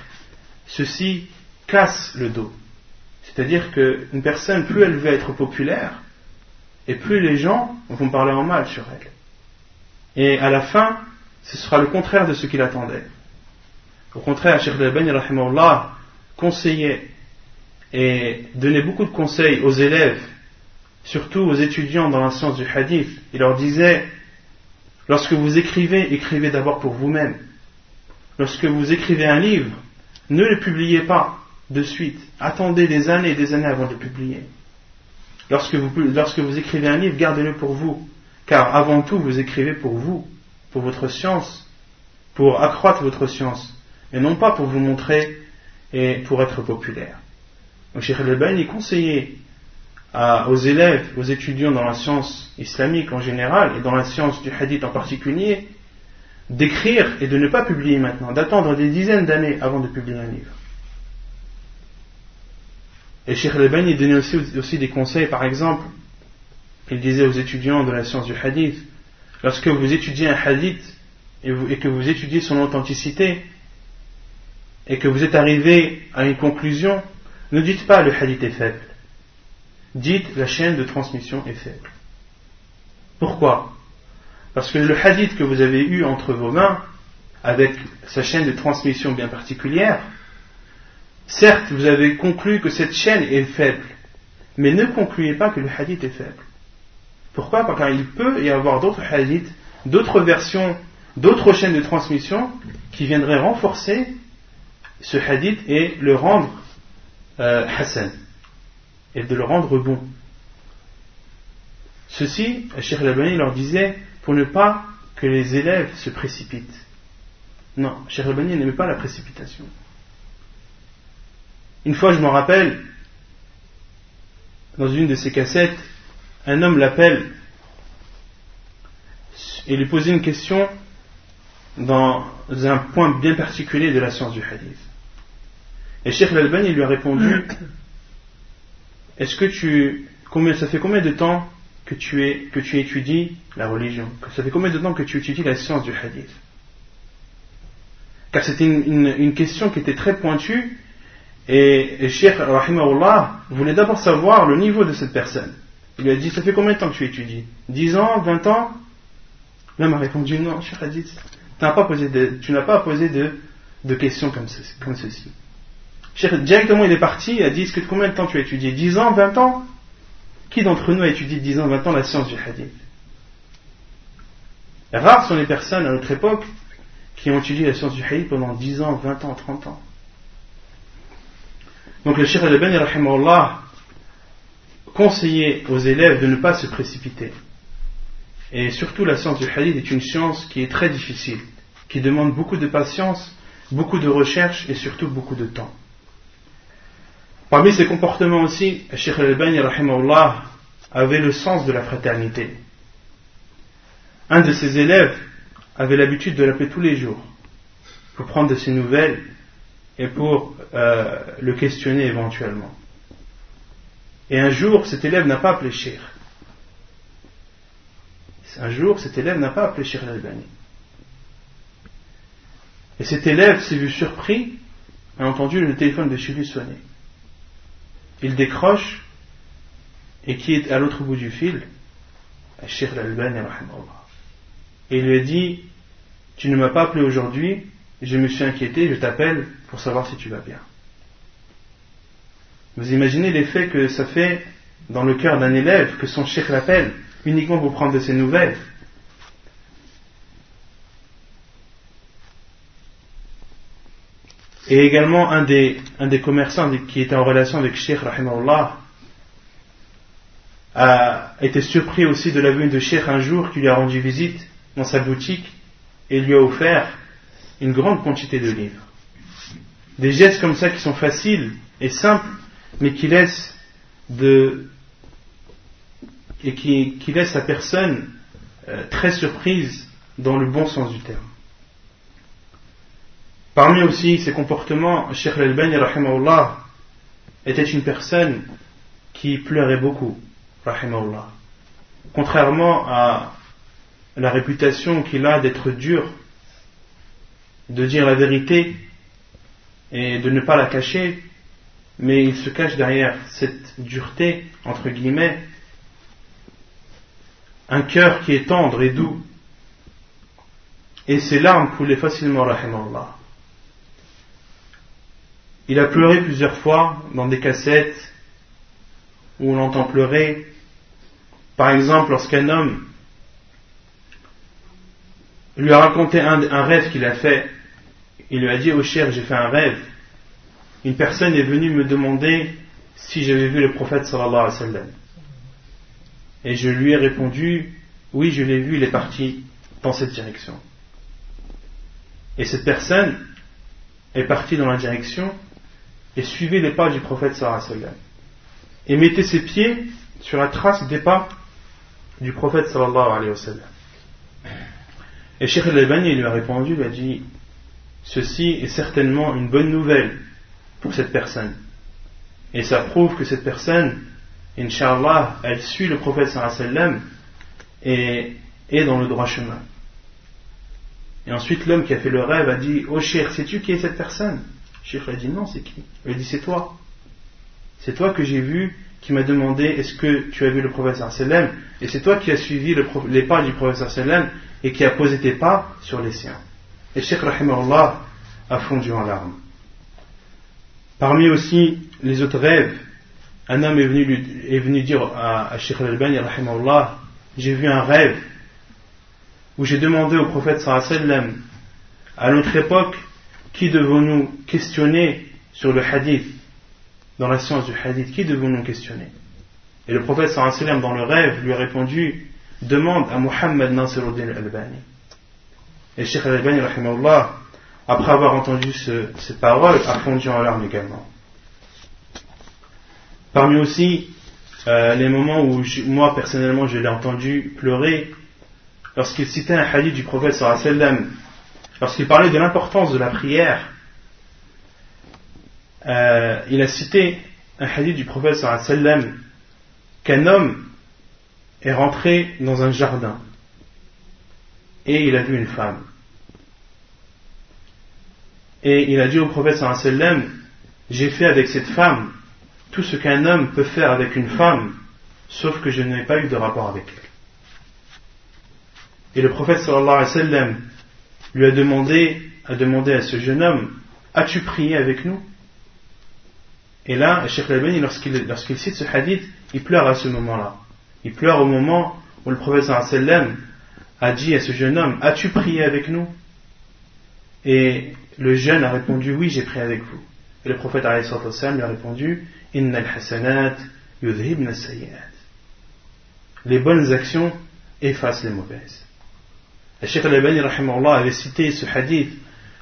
ceci casse le dos. C'est-à-dire qu'une personne, plus elle veut être populaire, et plus les gens vont parler en mal sur elle. Et à la fin, ce sera le contraire de ce qu'il attendait. Au contraire, Cheikh Al-Bani conseillait et donnait beaucoup de conseils aux élèves, surtout aux étudiants dans la science du hadith. Il leur disait, lorsque vous écrivez, écrivez d'abord pour vous-même lorsque vous écrivez un livre, ne le publiez pas de suite. Attendez des années et des années avant de le publier. Lorsque vous, écrivez un livre, gardez-le pour vous. Car avant tout, vous écrivez pour vous, pour votre science, pour accroître votre science, et non pas pour vous montrer et pour être populaire. Donc Cheikh al conseillait aux élèves, aux étudiants dans la science islamique en général et dans la science du hadith en particulier, d'écrire et de ne pas publier maintenant, d'attendre des dizaines d'années avant de publier un livre. Et Sheikh Al-Bani donnait aussi, des conseils, par exemple, il disait aux étudiants de la science du hadith, lorsque vous étudiez un hadith et, et que vous étudiez son authenticité, et que vous êtes arrivé à une conclusion, ne dites pas le hadith est faible. Dites la chaîne de transmission est faible. Pourquoi? Parce que le hadith que vous avez eu entre vos mains, avec sa chaîne de transmission bien particulière, certes, vous avez conclu que cette chaîne est faible, mais ne concluez pas que le hadith est faible. Pourquoi? Parce qu'il peut y avoir d'autres hadiths, d'autres versions, d'autres chaînes de transmission qui viendraient renforcer ce hadith et le rendre euh, Hassan et de le rendre bon. Ceci, Cheikh Al-Albani leur disait pour ne pas que les élèves se précipitent. Non, Cheikh Al-Albani n'aimait pas la précipitation. Une fois, je m'en rappelle, dans une de ses cassettes, un homme l'appelle et lui posait une question dans un point bien particulier de la science du hadith. Et Cheikh Al-Albani lui a répondu Est-ce que tu. Combien, ça fait combien de temps que tu, es, que tu étudies la religion. Ça fait combien de temps que tu étudies la science du hadith? Car c'était une, question qui était très pointue et, Cheikh Rahimahullah voulait d'abord savoir le niveau de cette personne. Il lui a dit Ça fait combien de temps que tu étudies? 10 ans? 20 ans? L'homme a répondu Non, Cheikh a dit Tu n'as pas posé de, tu pas de, de questions comme, comme ceci. Directement, il est parti, il a dit, combien de temps tu as étudié? 10 ans, 20 ans? Qui d'entre nous a étudié 10 ans, 20 ans la science du hadith? Rares sont les personnes à notre époque qui ont étudié la science du hadith pendant 10 ans, 20 ans, 30 ans. Donc le Cheikh al-Bani, conseillait aux élèves de ne pas se précipiter. Et surtout, la science du hadith est une science qui est très difficile, qui demande beaucoup de patience, beaucoup de recherche et surtout beaucoup de temps. Parmi ses comportements aussi, Sheikh al-Bani avait le sens de la fraternité. Un de ses élèves avait l'habitude de l'appeler tous les jours pour prendre de ses nouvelles et pour euh, le questionner éventuellement. Et un jour, cet élève n'a pas appelé Sheikh. Un jour, cet élève n'a pas appelé Sheikh al-Albani. Et cet élève s'est vu surpris, a entendu le téléphone de chez lui sonner il décroche et qui est à l'autre bout du fil Sheikh al-Albani et il lui dit tu ne m'as pas appelé aujourd'hui je me suis inquiété je t'appelle pour savoir si tu vas bien. Vous imaginez l'effet que ça fait dans le cœur d'un élève que son cheikh l'appelle uniquement pour prendre de ses nouvelles Et également, un des, un des commerçants qui était en relation avec Sheikh Rahimahullah a été surpris aussi de la venue de Sheikh un jour qui lui a rendu visite dans sa boutique et lui a offert une grande quantité de livres. Des gestes comme ça qui sont faciles et simples, mais qui laissent de et qui, qui laissent la personne euh, très surprise dans le bon sens du terme. Parmi aussi ses comportements, Sheikh Al-Bani était une personne qui pleurait beaucoup, Contrairement à la réputation qu'il a d'être dur, de dire la vérité et de ne pas la cacher, mais il se cache derrière cette dureté, entre guillemets, un cœur qui est tendre et doux, et ses larmes coulaient facilement, rahimallah. Il a pleuré plusieurs fois dans des cassettes où on l'entend pleurer. Par exemple, lorsqu'un homme lui a raconté un, rêve qu'il a fait, il lui a dit, oh cher, j'ai fait un rêve. Une personne est venue me demander si j'avais vu le prophète sallallahu alayhi wa sallam. Et je lui ai répondu, oui, je l'ai vu, il est parti dans cette direction. Et cette personne est partie dans la direction et suivait les pas du prophète sallallahu et mettait ses pieds sur la trace des pas du prophète sallallahu alayhi sallam. Et Sheikh al-Albani lui a répondu, il a dit Ceci est certainement une bonne nouvelle pour cette personne. Et ça prouve que cette personne, Inch'Allah, elle suit le prophète sallallahu alayhi sallam et est dans le droit chemin. Et ensuite, l'homme qui a fait le rêve a dit Oh cher, sais-tu qui est cette personne? Cheikh a dit non, c'est qui Il dit c'est toi. C'est toi que j'ai vu qui m'a demandé est-ce que tu as vu le professeur sallam? Et c'est toi qui as suivi les pas du professeur sallam et qui a posé tes pas sur les siens. Et Cheikh Rahimahullah a fondu en larmes. Parmi aussi les autres rêves, un homme est venu, dire à, à Sheikh Al-Albani Rahimahullah j'ai vu un rêve où j'ai demandé au prophète sallam à notre époque qui devons-nous questionner sur le hadith, dans la science du hadith, qui devons-nous questionner? Et le prophète sallam dans le rêve lui a répondu, demande à Muhammad Nasiruddin al-Albani. Et Sheikh al-Albani, après avoir entendu ces paroles, a fondu en larmes également. Parmi aussi euh, les moments où moi personnellement je l'ai entendu pleurer, lorsqu'il citait un hadith du prophète sallam, lorsqu'il parlait de l'importance de la prière, euh, il a cité un hadith du prophète sallam qu'un homme est rentré dans un jardin et il a vu une femme. Et il a dit au prophète sallam, j'ai fait avec cette femme tout ce qu'un homme peut faire avec une femme, sauf que je n'ai pas eu de rapport avec elle. Et le prophète sallallahu alayhi wa sallam lui a demandé, a à ce jeune homme, as-tu prié avec nous? Et là, Sheikh Albani, lorsqu'il lorsqu'il cite ce hadith, il pleure à ce moment-là. Il pleure au moment où le wa sallam a dit à ce jeune homme, as-tu prié avec nous? Et le jeune a répondu, oui, j'ai prié avec vous. Et le prophète lui a répondu, les bonnes actions effacent les mauvaises. Le Cheikh Al-Albani avait cité ce hadith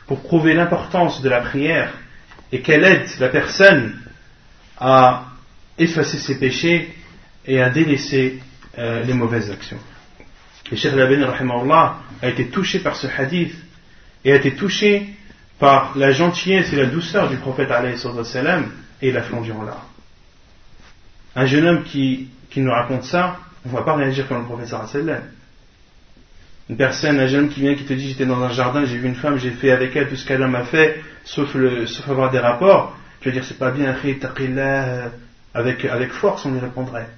pour prouver l'importance de la prière et qu'elle aide la personne à effacer ses péchés et à délaisser euh, les mauvaises actions. Le Cheikh Al-Albani a été touché par ce hadith et a été touché par la gentillesse et la douceur du prophète et il a fondu en. Un jeune homme qui, qui nous raconte ça, on ne va pas réagir comme le prophète sallam. Une personne, un jeune qui vient qui te dit j'étais dans un jardin, j'ai vu une femme, j'ai fait avec elle tout ce qu'elle m'a fait, sauf, le, sauf avoir des rapports, tu vas dire c'est pas bien, avec, avec force on y répondrait.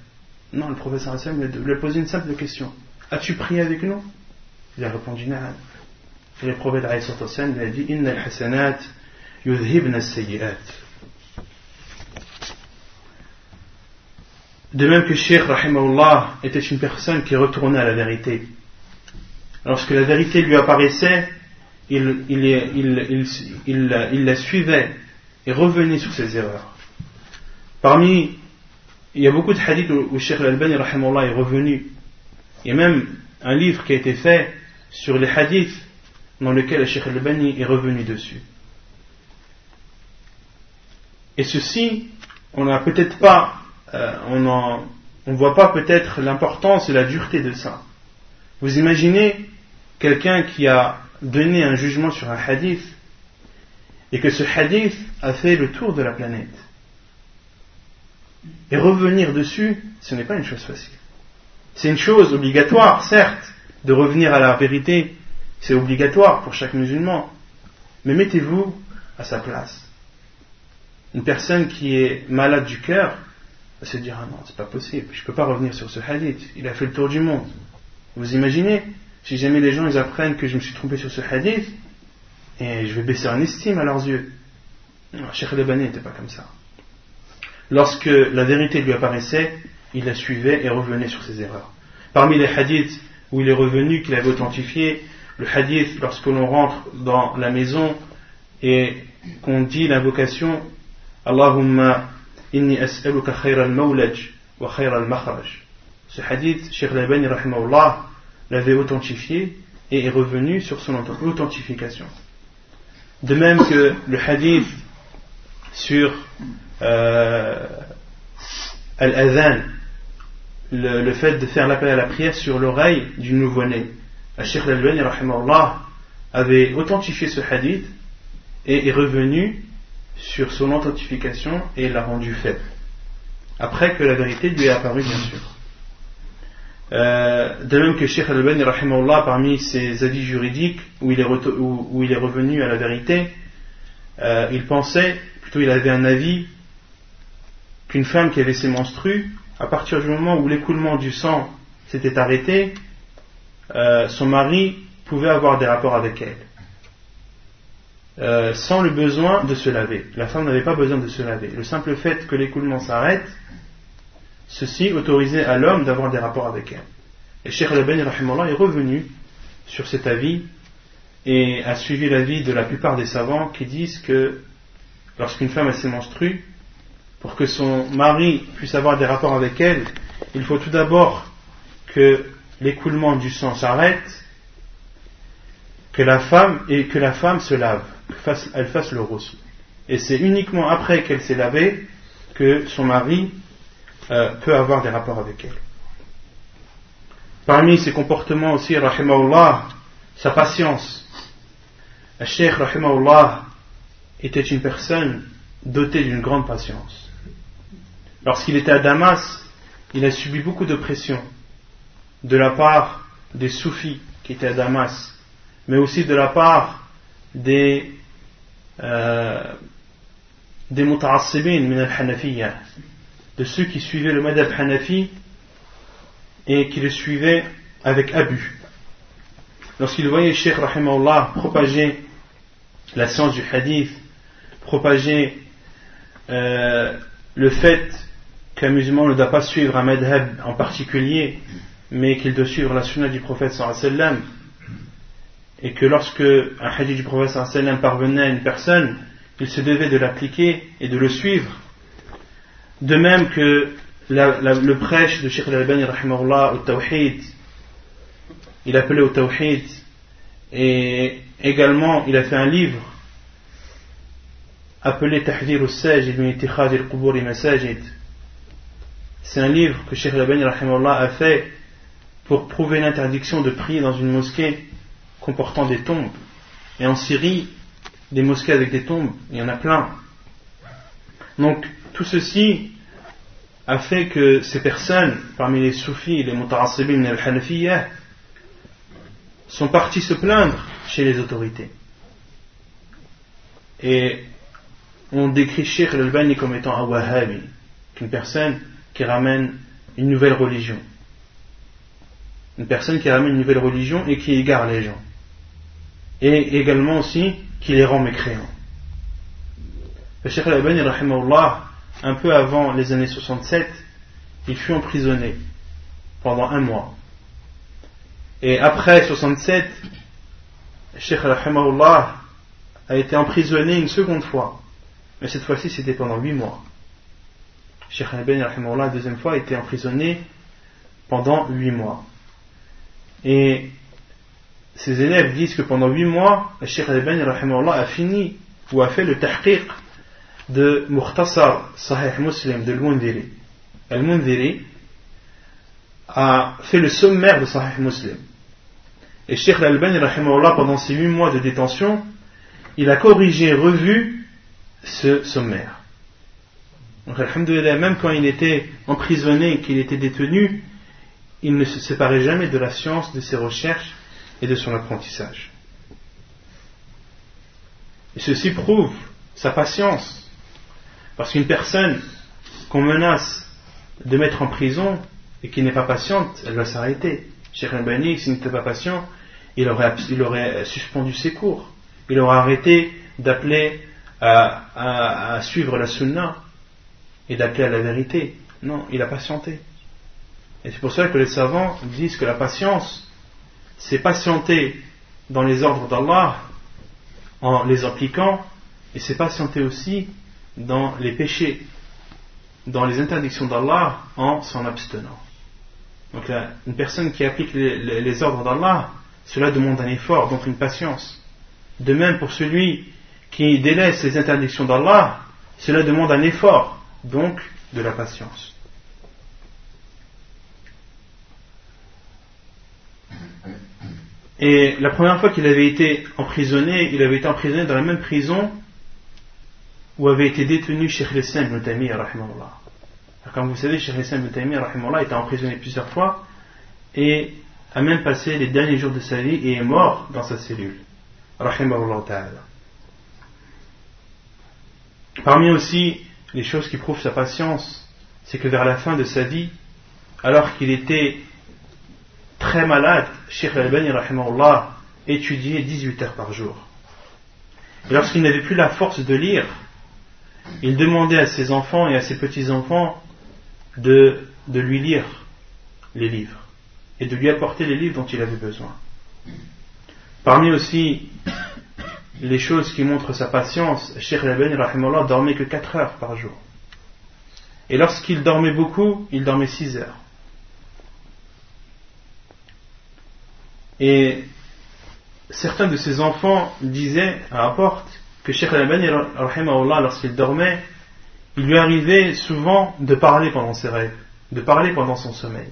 Non, le prophète sallam lui a posé une simple question. As-tu prié avec nous? Il a répondu non. Et le prophète lui a dit Inna al-hasanat. De même que Sheikh Rahimahullah était une personne qui retournait à la vérité. Lorsque la vérité lui apparaissait, il, la suivait et revenait sur ses erreurs. Parmi, il y a beaucoup de hadiths où, où Sheikh Al-Albani est revenu. Il y a même un livre qui a été fait sur les hadiths dans lequel Sheikh Al-Albani est revenu dessus. Et ceci, on n'a peut-être pas euh, on ne voit pas peut-être l'importance et la dureté de ça. Vous imaginez quelqu'un qui a donné un jugement sur un hadith et que ce hadith a fait le tour de la planète. Et revenir dessus, ce n'est pas une chose facile. C'est une chose obligatoire, certes, de revenir à la vérité, c'est obligatoire pour chaque musulman. Mais mettez-vous à sa place. Une personne qui est malade du cœur, va se dire Ah non, c'est pas possible, je ne peux pas revenir sur ce hadith, il a fait le tour du monde. Vous imaginez Si jamais les gens ils apprennent que je me suis trompé sur ce hadith, et je vais baisser en estime à leurs yeux. Cheikh Lebani n'était pas comme ça. Lorsque la vérité lui apparaissait, il la suivait et revenait sur ses erreurs. Parmi les hadiths où il est revenu, qu'il avait authentifié, le hadith lorsque l'on rentre dans la maison et qu'on dit l'invocation Allahumma Inni as'aluka khayra al-mawlaj wa khayra al-makhraj. Ce hadith, Sheikh Labani rahimahullah l'avait authentifié et est revenu sur son authentification. De même que le hadith sur euh, al-adhan, le, le, fait de faire l'appel à la prière sur l'oreille du nouveau-né. Sheikh Al-Albani avait authentifié ce hadith et est revenu sur son authentification et l'a rendu faible. Après que la vérité lui est apparue, bien sûr. Euh, de même que Sheikh Al-Bani, parmi ses avis juridiques, où il est, revenu à la vérité, euh, il pensait, plutôt il avait un avis, qu'une femme qui avait ses menstrues, à partir du moment où l'écoulement du sang s'était arrêté, euh, son mari pouvait avoir des rapports avec elle. Sans le besoin de se laver. La femme n'avait pas besoin de se laver. Le simple fait que l'écoulement s'arrête, ceci autorisait à l'homme d'avoir des rapports avec elle. Et Cheikh Al-Bani est revenu sur cet avis et a suivi l'avis de la plupart des savants qui disent que lorsqu'une femme s'est menstrue, pour que son mari puisse avoir des rapports avec elle, il faut tout d'abord que l'écoulement du sang s'arrête, que la femme et que la femme se lave, qu'elle fasse le rossi. Et c'est uniquement après qu'elle s'est lavée que son mari euh, peut avoir des rapports avec elle. Parmi ses comportements aussi, rahimahullah, sa patience. Le Cheikh, rahimahullah, était une personne dotée d'une grande patience. Lorsqu'il était à Damas, il a subi beaucoup de pression de la part des soufis qui étaient à Damas, mais aussi de la part des euh, des min al de ceux qui suivaient le madhab hanafi et qui le suivaient avec abus. Lorsqu'il voyait Sheikh Rahimahullah propager la science du hadith, propager euh, le fait qu'un musulman ne doit pas suivre un madhab en particulier, mais qu'il doit suivre la sunna du prophète sallam, et que lorsque un hadith du prophète sallam parvenait à une personne, il se devait de l'appliquer et de le suivre. De même que le prêche de Sheikh al-Albani au Tawhid, il appelait au Tawhid, et également il a fait un livre appelé Tahdir al-Sajid min al-Qubur Masajid. C'est un livre que Sheikh al-Albani a fait pour prouver l'interdiction de prier dans une mosquée comportant des tombes. Et en Syrie, des mosquées avec des tombes, il y en a plein. Donc tout ceci a fait que ces personnes, parmi les soufis, les mutarassibin et les hanafiyah, sont partis se plaindre chez les autorités. Et on décrit Sheikh al-Albani comme étant un wahhabi, une personne qui ramène une nouvelle religion. Une personne qui ramène une nouvelle religion et qui égare les gens. Et également aussi qui les rend mécréants. Le Cheikh al-Albani, un peu avant les années 67, il fut emprisonné pendant un mois. Et après 67, Cheikh al a été emprisonné une seconde fois. Mais cette fois-ci, c'était pendant huit mois. Cheikh al-Albani, la deuxième fois, a été emprisonné pendant huit mois. Et ses élèves disent que pendant huit mois, Sheikh Al-Bani a fini ou a fait le tahqiq de Mukhtasar Sahih Muslim de Al-Mundiri. Al-Mundiri a fait le sommaire de Sahih Muslim. Et Sheikh Al-Bani pendant ces huit mois de détention, il a corrigé, revu ce sommaire. Donc, même quand il était emprisonné, qu'il était détenu, il ne se séparait jamais de la science, de ses recherches, et de son apprentissage. Et ceci prouve sa patience. Parce qu'une personne qu'on menace de mettre en prison et qui n'est pas patiente, elle va s'arrêter. Cheikh Bani, s'il n'était pas patient, il aurait, suspendu ses cours. Il aurait arrêté d'appeler à, à, suivre la sunna et d'appeler à la vérité. Non, il a patienté. Et c'est pour cela que les savants disent que la patience c'est patienter dans les ordres d'Allah en les appliquant, et c'est patienter aussi dans les péchés, dans les interdictions d'Allah en s'en abstenant. Donc une personne qui applique les, ordres d'Allah, cela demande un effort, donc une patience. De même pour celui qui délaisse les interdictions d'Allah, cela demande un effort, donc de la patience. Et la première fois qu'il avait été emprisonné, il avait été emprisonné dans la même prison où avait été détenu Sheikh Islam ibn Taymiyyah Comme vous savez, Sheikh Islam ibn Taymiyyah a été emprisonné plusieurs fois et a même passé les derniers jours de sa vie et est mort dans sa cellule. Parmi aussi les choses qui prouvent sa patience, c'est que vers la fin de sa vie, alors qu'il était très malade, Sheikh Al-Bani étudiait 18 heures par jour. Et lorsqu'il n'avait plus la force de lire, il demandait à ses enfants et à ses petits-enfants de, de lui lire les livres et de lui apporter les livres dont il avait besoin. Parmi aussi les choses qui montrent sa patience, Sheikh Al-Albani dormait que 4 heures par jour. Et lorsqu'il dormait beaucoup, il dormait 6 heures. Et certains de ses enfants disaient, rapportent, que Sheikh Al-Albani, lorsqu'il dormait, il lui arrivait souvent de parler pendant ses rêves, de parler pendant son sommeil.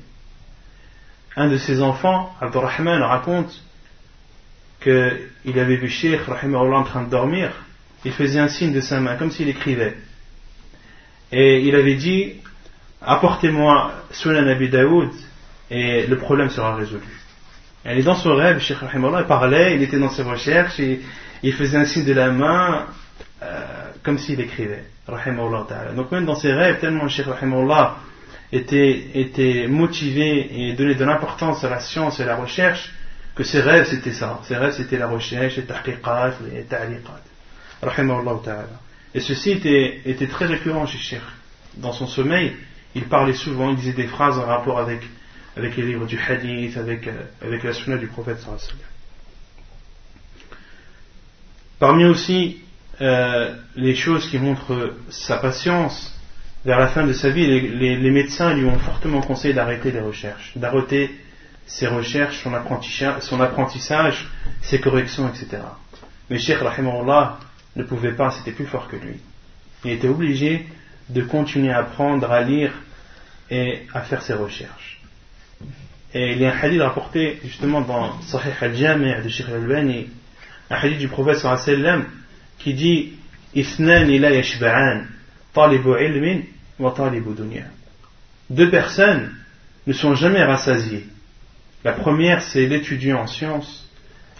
Un de ses enfants, Abdurrahman, raconte qu'il avait vu Sheikh en train de dormir, il faisait un signe de sa main, comme s'il écrivait. Et il avait dit Apportez-moi Sunan Nabi Daoud et le problème sera résolu. Et dans son rêve, Sheikh il parlait, il était dans ses recherches et il faisait un signe de la main euh, comme s'il écrivait. Donc même dans ses rêves, tellement Sheikh était, était motivé et donnait de l'importance à la science et à la recherche, que ses rêves c'était ça. Ses rêves c'était la recherche, les tahqiqat, les ta'liqat. Et ceci était, était très récurrent chez Cheikh. Dans son sommeil, il parlait souvent, il disait des phrases en rapport avec, avec les livres du hadith, avec, euh, avec la sunna du prophète Parmi aussi euh, les choses qui montrent sa patience, vers la fin de sa vie, les, médecins lui ont fortement conseillé d'arrêter les recherches, d'arrêter ses recherches, son apprentissage, son apprentissage, ses corrections, etc. Mais Cheikh Rahimahullah ne pouvait pas, c'était plus fort que lui. Il était obligé de continuer à apprendre, à lire et à faire ses recherches. Et il y a un hadith rapporté justement dans Sahih al-Jami' de Sheikh al-Albani, un hadith du prophète sallam qui dit Deux personnes ne sont jamais rassasiées la première, c'est l'étudiant en sciences.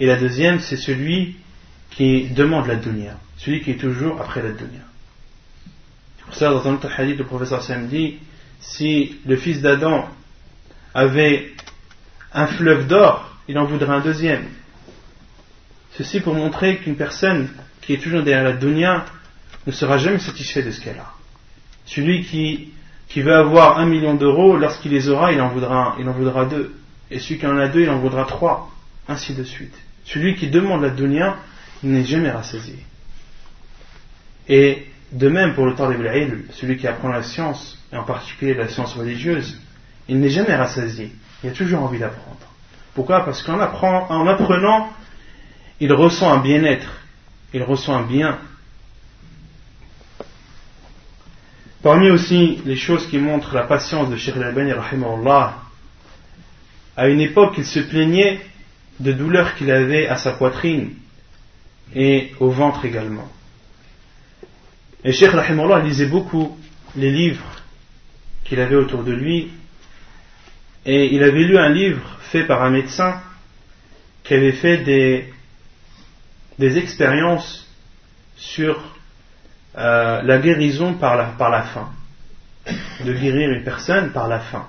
Et la deuxième, c'est celui qui demande la dunya. Celui qui est toujours après la dunya. Pour ça, dans un autre hadith, le professeur Sam dit si le fils d'Adam avait un fleuve d'or, il en voudrait un deuxième. Ceci pour montrer qu'une personne qui est toujours derrière la dunya ne sera jamais satisfait de ce qu'elle a. Celui qui, veut avoir un million d'euros, lorsqu'il les aura, il en voudra, il en voudra deux. Et celui qui en a deux, il en voudra trois. Ainsi de suite. Celui qui demande la dunya, il n'est jamais rassasié. Et de même pour le talib celui qui apprend la science, et en particulier la science religieuse, il n'est jamais rassasié. Il a toujours envie d'apprendre. Pourquoi? Parce qu'en en apprenant, il ressent un bien-être, il ressent un bien. Parmi aussi les choses qui montrent la patience de Sheikh al-Albani, à une époque, il se plaignait de douleurs qu'il avait à sa poitrine et au ventre également. Et Cheikh Rahimullah lisait beaucoup les livres qu'il avait autour de lui et il avait lu un livre fait par un médecin qui avait fait des, expériences sur euh, la guérison par la, par la faim. De guérir une personne par la faim.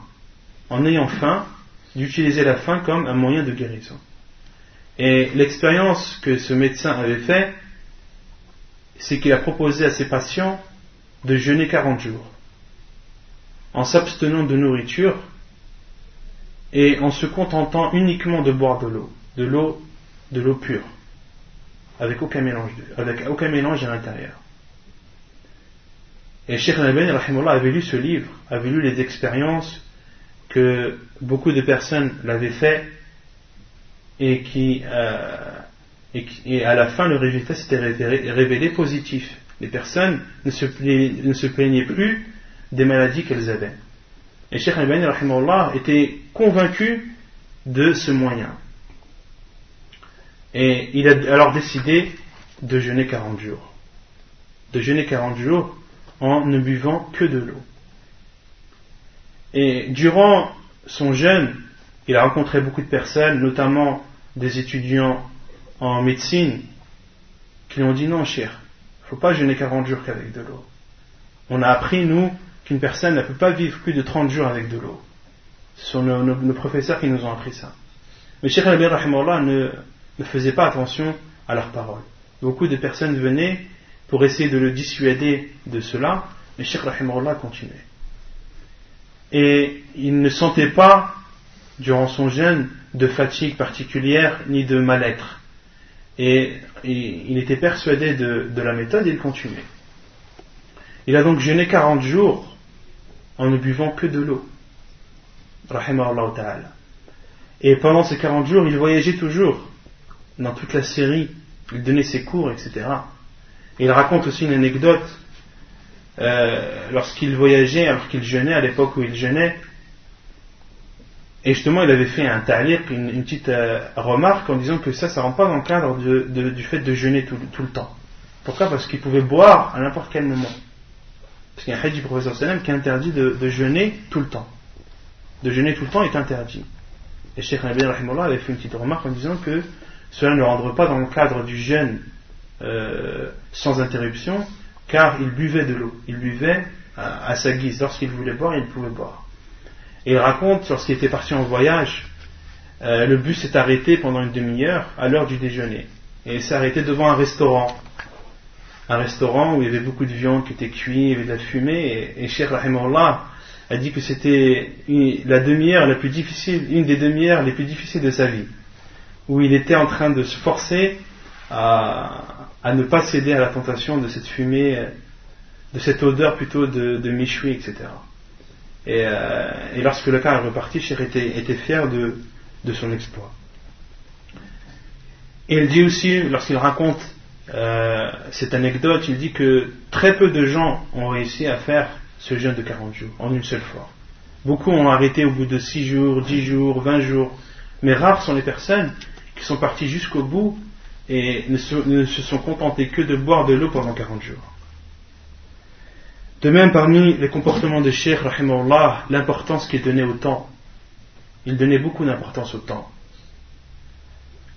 En ayant faim, d'utiliser la faim comme un moyen de guérison. Et l'expérience que ce médecin avait fait, c'est qu'il a proposé à ses patients de jeûner 40 jours, en s'abstenant de nourriture et en se contentant uniquement de boire de l'eau, de l'eau, pure, avec aucun mélange, avec aucun mélange à l'intérieur. Et Sheikh Nabani avait lu ce livre, avait lu les expériences que beaucoup de personnes l'avaient fait et qui, euh, à la fin le résultat s'était révélé, positif. Les personnes ne se plaignaient plus des maladies qu'elles avaient. Et Cheikh Al-Bani était convaincu de ce moyen. Et il a alors décidé de jeûner 40 jours. De jeûner 40 jours en ne buvant que de l'eau. Et durant son jeûne, il a rencontré beaucoup de personnes, notamment des étudiants en médecine, qui lui ont dit non, cher, il ne faut pas jeûner 40 jours qu'avec de l'eau. On a appris, nous, qu'une personne ne peut pas vivre plus de 30 jours avec de l'eau. Ce sont nos, professeurs qui nous ont appris ça. Mais Cheikh al ne, ne faisait pas attention à leurs paroles. Beaucoup de personnes venaient pour essayer de le dissuader de cela, mais Cheikh Rahimahullah continuait et il ne sentait pas, durant son jeûne, de fatigue particulière ni de mal-être. Et il était persuadé de, la méthode et il continuait. Il a donc jeûné 40 jours en ne buvant que de l'eau. Et pendant ces 40 jours, il voyageait toujours dans toute la série. Il donnait ses cours, etc. il raconte aussi une anecdote. Euh, lorsqu'il voyageait, alors qu'il jeûnait, à l'époque où il jeûnait, et justement, il avait fait un taliq, une, petite euh, remarque en disant que ça, ça ne rentre pas dans le cadre du fait de jeûner tout, le temps. Pourquoi? Parce qu'il pouvait boire à n'importe quel moment. Parce qu'il y a un hadith du professeur Salem qui interdit de, jeûner tout le temps. De jeûner tout le temps est interdit. Et Sheikh Nabi avait fait une petite remarque en disant que cela ne rentre pas dans le cadre du jeûne euh, sans interruption, car il buvait de l'eau. Il buvait à sa guise. Lorsqu'il voulait boire, il pouvait boire. Et il raconte, lorsqu'il était parti en voyage, euh, le bus s'est arrêté pendant une demi-heure à l'heure du déjeuner. Et il s'est arrêté devant un restaurant. Un restaurant où il y avait beaucoup de viande qui était cuite, il y avait de la fumée. Et, et Cheikh a dit que c'était la demi-heure la plus difficile, une des demi-heures les plus difficiles de sa vie. Où il était en train de se forcer à, ne pas céder à la tentation de cette fumée, de cette odeur plutôt de, de méchoui, etc. Euh, et, lorsque le cas est reparti, Cheikh était, fier de, son exploit. Et il dit aussi, lorsqu'il raconte euh, cette anecdote, il dit que très peu de gens ont réussi à faire ce jeûne de 40 jours en une seule fois. Beaucoup ont arrêté au bout de 6 jours, 10 jours, 20 jours. Mais rares sont les personnes qui sont parties jusqu'au bout et ne se, sont contentées que de boire de l'eau pendant 40 jours. De même, parmi les comportements de Cheikh, l'importance qu'il donnait au temps. Il donnait beaucoup d'importance au temps.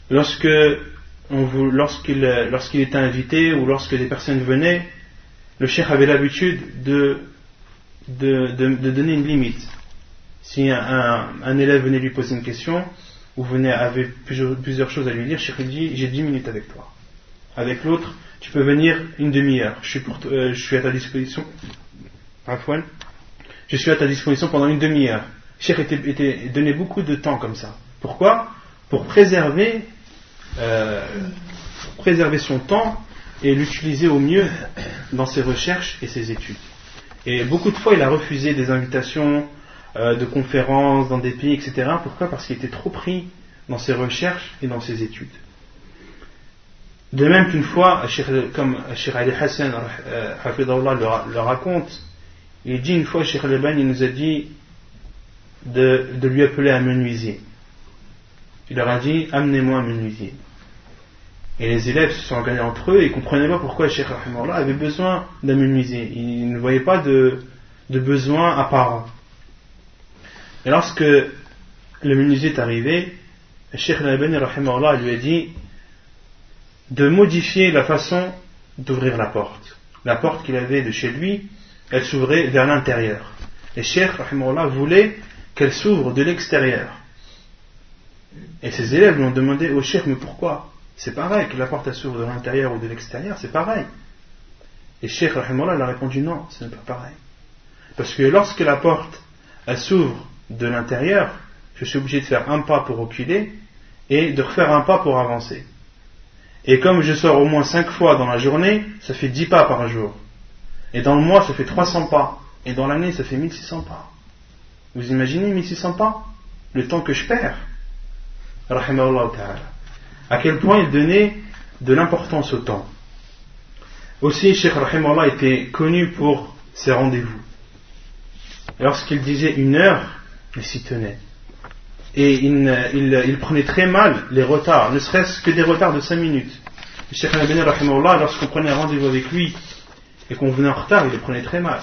Lorsque lorsqu'il était invité ou lorsque des personnes venaient, le cheikh avait l'habitude de, donner une limite. Si un, élève venait lui poser une question ou venait avait plusieurs, choses à lui dire, le cheikh dit j'ai 10 minutes avec toi. Avec l'autre, tu peux venir une demi-heure. Je, euh, je suis, à ta disposition. Je suis à ta disposition pendant une demi-heure. Cheikh était, était, donnait beaucoup de temps comme ça. Pourquoi? Pour préserver, euh, préserver son temps et l'utiliser au mieux dans ses recherches et ses études. Et beaucoup de fois, il a refusé des invitations euh, de conférences dans des pays, etc. Pourquoi? Parce qu'il était trop pris dans ses recherches et dans ses études. De même qu'une fois, comme Cheikh Ali Hassan euh, le, raconte, il dit une fois, Cheikh al il nous a dit de, lui appeler un menuisier. Il leur a dit, amenez-moi un menuisier. Et les élèves se sont regardés entre eux et comprenaient pas pourquoi Cheikh avait besoin d'un menuisier. Ils ne voyaient pas de, besoin apparent. Et lorsque le menuisier est arrivé, Cheikh al-Albani lui a dit, de modifier la façon d'ouvrir la porte. La porte qu'il avait de chez lui, elle s'ouvrait vers l'intérieur. Et Cheikh Rahimahullah voulait qu'elle s'ouvre de l'extérieur. Et ses élèves lui ont demandé au Cheikh, mais pourquoi? C'est pareil que la porte s'ouvre de l'intérieur ou de l'extérieur, c'est pareil. Et Cheikh Rahimahullah a répondu non, ce n'est pas pareil. Parce que lorsque la porte s'ouvre de l'intérieur, je suis obligé de faire un pas pour reculer et de refaire un pas pour avancer. Et comme je sors au moins 5 fois dans la journée, ça fait 10 pas par jour. Et dans le mois, ça fait 300 pas. Et dans l'année, ça fait 1600 pas. Vous imaginez 1600 pas? Le temps que je perds. À quel point il donnait de l'importance au temps. Aussi, Sheikh Rahimahullah était connu pour ses rendez-vous. Lorsqu'il disait une heure, il s'y tenait et il, prenait très mal les retards, ne serait-ce que des retards de 5 minutes. Le Cheikh lorsqu'on prenait un rendez-vous avec lui et qu'on venait en retard, il les prenait très mal.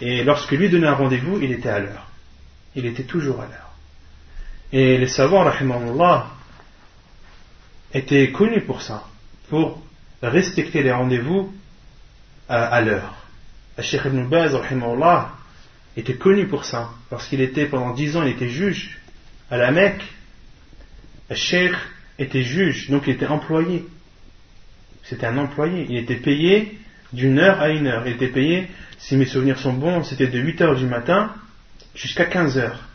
Et lorsque lui donnait un rendez-vous, il était à l'heure. Il était toujours à l'heure. Et les savants, rahimahullah, étaient connus pour ça, pour respecter les rendez-vous à, l'heure. Cheikh Ibn Baz, rahimahullah, était connu pour ça, parce qu'il était pendant 10 ans, il était juge à la Mecque, cheikh était juge, donc il était employé. C'était un employé. Il était payé d'une heure à une heure. Il était payé, si mes souvenirs sont bons, c'était de 8 heures du matin jusqu'à 15 heures.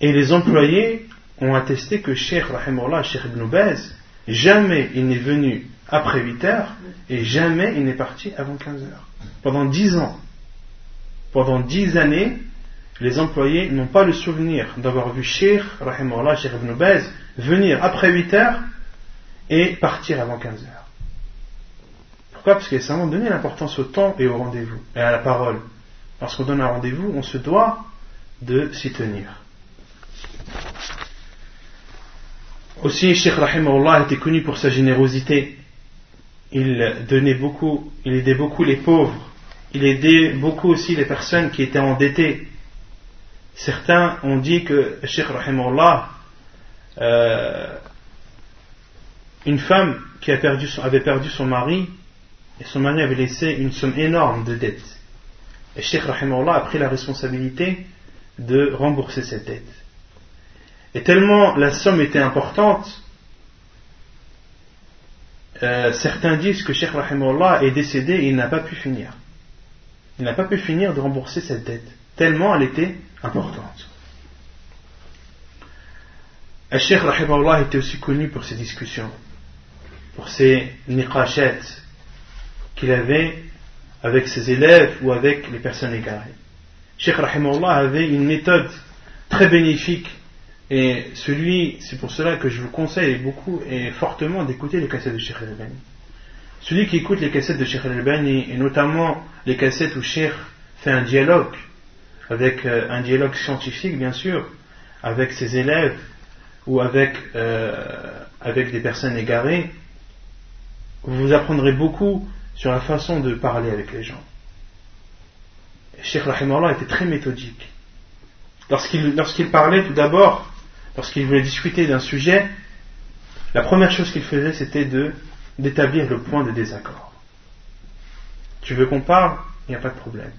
Et les employés ont attesté que Cheikh Rahimullah, Cheikh Ibn Baz, jamais il n'est venu après 8 heures et jamais il n'est parti avant 15 heures. Pendant 10 ans, pendant 10 années, les employés n'ont pas le souvenir d'avoir vu Sheikh, Rahimullah, Sheikh Ibn Baz, venir après 8 heures et partir avant 15 heures. Pourquoi? Parce qu'il a donné l'importance au temps et au rendez-vous, et à la parole. Lorsqu'on donne un rendez-vous, on se doit de s'y tenir. Aussi, Sheikh Rahimahullah était connu pour sa générosité. Il donnait beaucoup, il aidait beaucoup les pauvres. Il aidait beaucoup aussi les personnes qui étaient endettées. Certains ont dit que Sheikh Rahimahullah, euh, une femme qui avait perdu son mari, et son mari avait laissé une somme énorme de dettes. Et Sheikh Rahimahullah a pris la responsabilité de rembourser cette dette. Et tellement la somme était importante, euh, certains disent que Sheikh Rahimahullah est décédé et il n'a pas pu finir. Il n'a pas pu finir de rembourser cette dette, tellement elle était importante. Sheikh Rahimahullah était aussi connu pour ses discussions, pour ses niqashat qu'il avait avec ses élèves ou avec les personnes égarées. Sheikh Rahimahullah avait une méthode très bénéfique et celui, c'est pour cela que je vous conseille beaucoup et fortement d'écouter les cassettes de Sheikh Al-Albani. Celui qui écoute les cassettes de Sheikh Al-Albani et notamment les cassettes où Sheikh fait un dialogue avec euh, un dialogue scientifique bien sûr avec ses élèves ou avec, euh, avec des personnes égarées, vous apprendrez beaucoup sur la façon de parler avec les gens. Sheikh Rahimallah était très méthodique. Lorsqu'il parlait tout d'abord, lorsqu'il voulait discuter d'un sujet, la première chose qu'il faisait c'était d'établir le point de désaccord. Tu veux qu'on parle? Il n'y a pas de problème.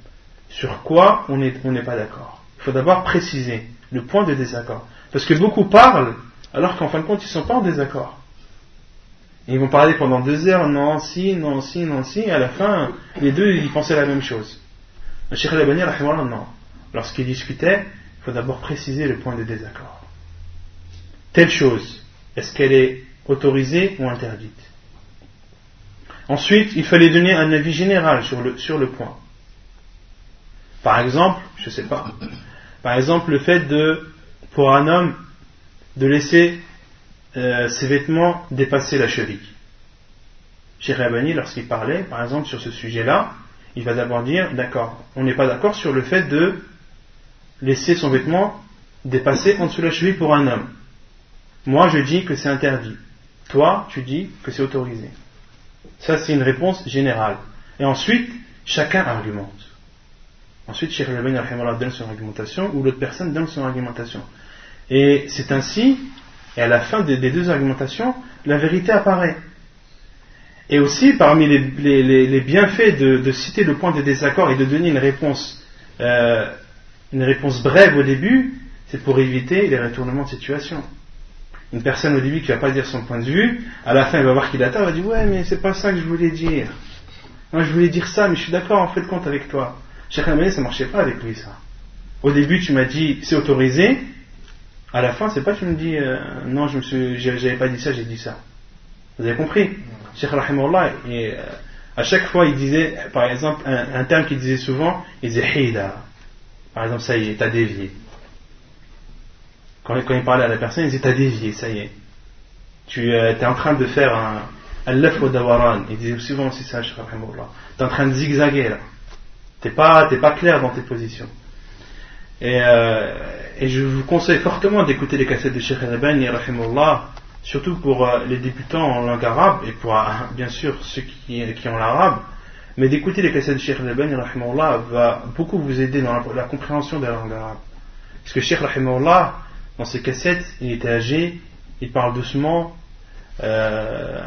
Sur quoi on n'est pas d'accord? Il faut d'abord préciser le point de désaccord. Parce que beaucoup parlent alors qu'en fin de compte ils ne sont pas en désaccord ils vont parler pendant deux heures, non, si, non, si, non, si, et à la fin, les deux, ils pensaient la même chose. Le Cheikh al non. Lorsqu'ils discutaient, il faut d'abord préciser le point de désaccord. Telle chose, est-ce qu'elle est autorisée ou interdite? Ensuite, il fallait donner un avis général sur le, point. Par exemple, je ne sais pas, par exemple le fait de, pour un homme, de laisser euh, ses vêtements dépassaient la cheville. Chez lorsqu'il parlait, par exemple, sur ce sujet-là, il va d'abord dire, d'accord, on n'est pas d'accord sur le fait de laisser son vêtement dépasser en dessous de la cheville pour un homme. Moi, je dis que c'est interdit. Toi, tu dis que c'est autorisé. Ça, c'est une réponse générale. Et ensuite, chacun argumente. Ensuite, Cheikh Rabani donne son argumentation ou l'autre personne donne son argumentation. Et c'est ainsi et à la fin des, deux argumentations, la vérité apparaît. Et aussi, parmi les, bienfaits de, citer le point de désaccord et de donner une réponse, euh, une réponse brève au début, c'est pour éviter les retournements de situation. Une personne au début qui va pas dire son point de vue, à la fin elle va voir qu'il attend, elle va dire ouais mais c'est pas ça que je voulais dire. Moi je voulais dire ça, mais je suis d'accord en fait compte avec toi. Chacun ça ça marchait pas avec lui ça. Au début tu m'as dit c'est autorisé, à la fin, c'est pas tu me dis euh, non, je me suis, j'avais pas dit ça, j'ai dit ça. Vous avez compris? Cheikh Rahimullah, et, euh, à chaque fois, il disait, par exemple, un, terme qu'il disait souvent, il disait Hida. Par exemple, ça y est, t'as dévié. Quand, il parlait à la personne, il disait t'as dévié, ça y est. Tu euh, es en train de faire un, un dawaran. Il disait souvent aussi ça, Cheikh Rahimullah. Tu es en train de zigzaguer là. T'es pas, pas clair dans tes positions. Et, euh, et je vous conseille fortement d'écouter les cassettes de Sheikh Al-Albani, surtout pour euh, les débutants en langue arabe et pour bien sûr ceux qui, ont l'arabe. Mais d'écouter les cassettes de Sheikh Al-Albani, va beaucoup vous aider dans la, compréhension de la langue arabe. Parce que Sheikh Rahimahullah, dans ses cassettes, il était âgé, il parle doucement, euh,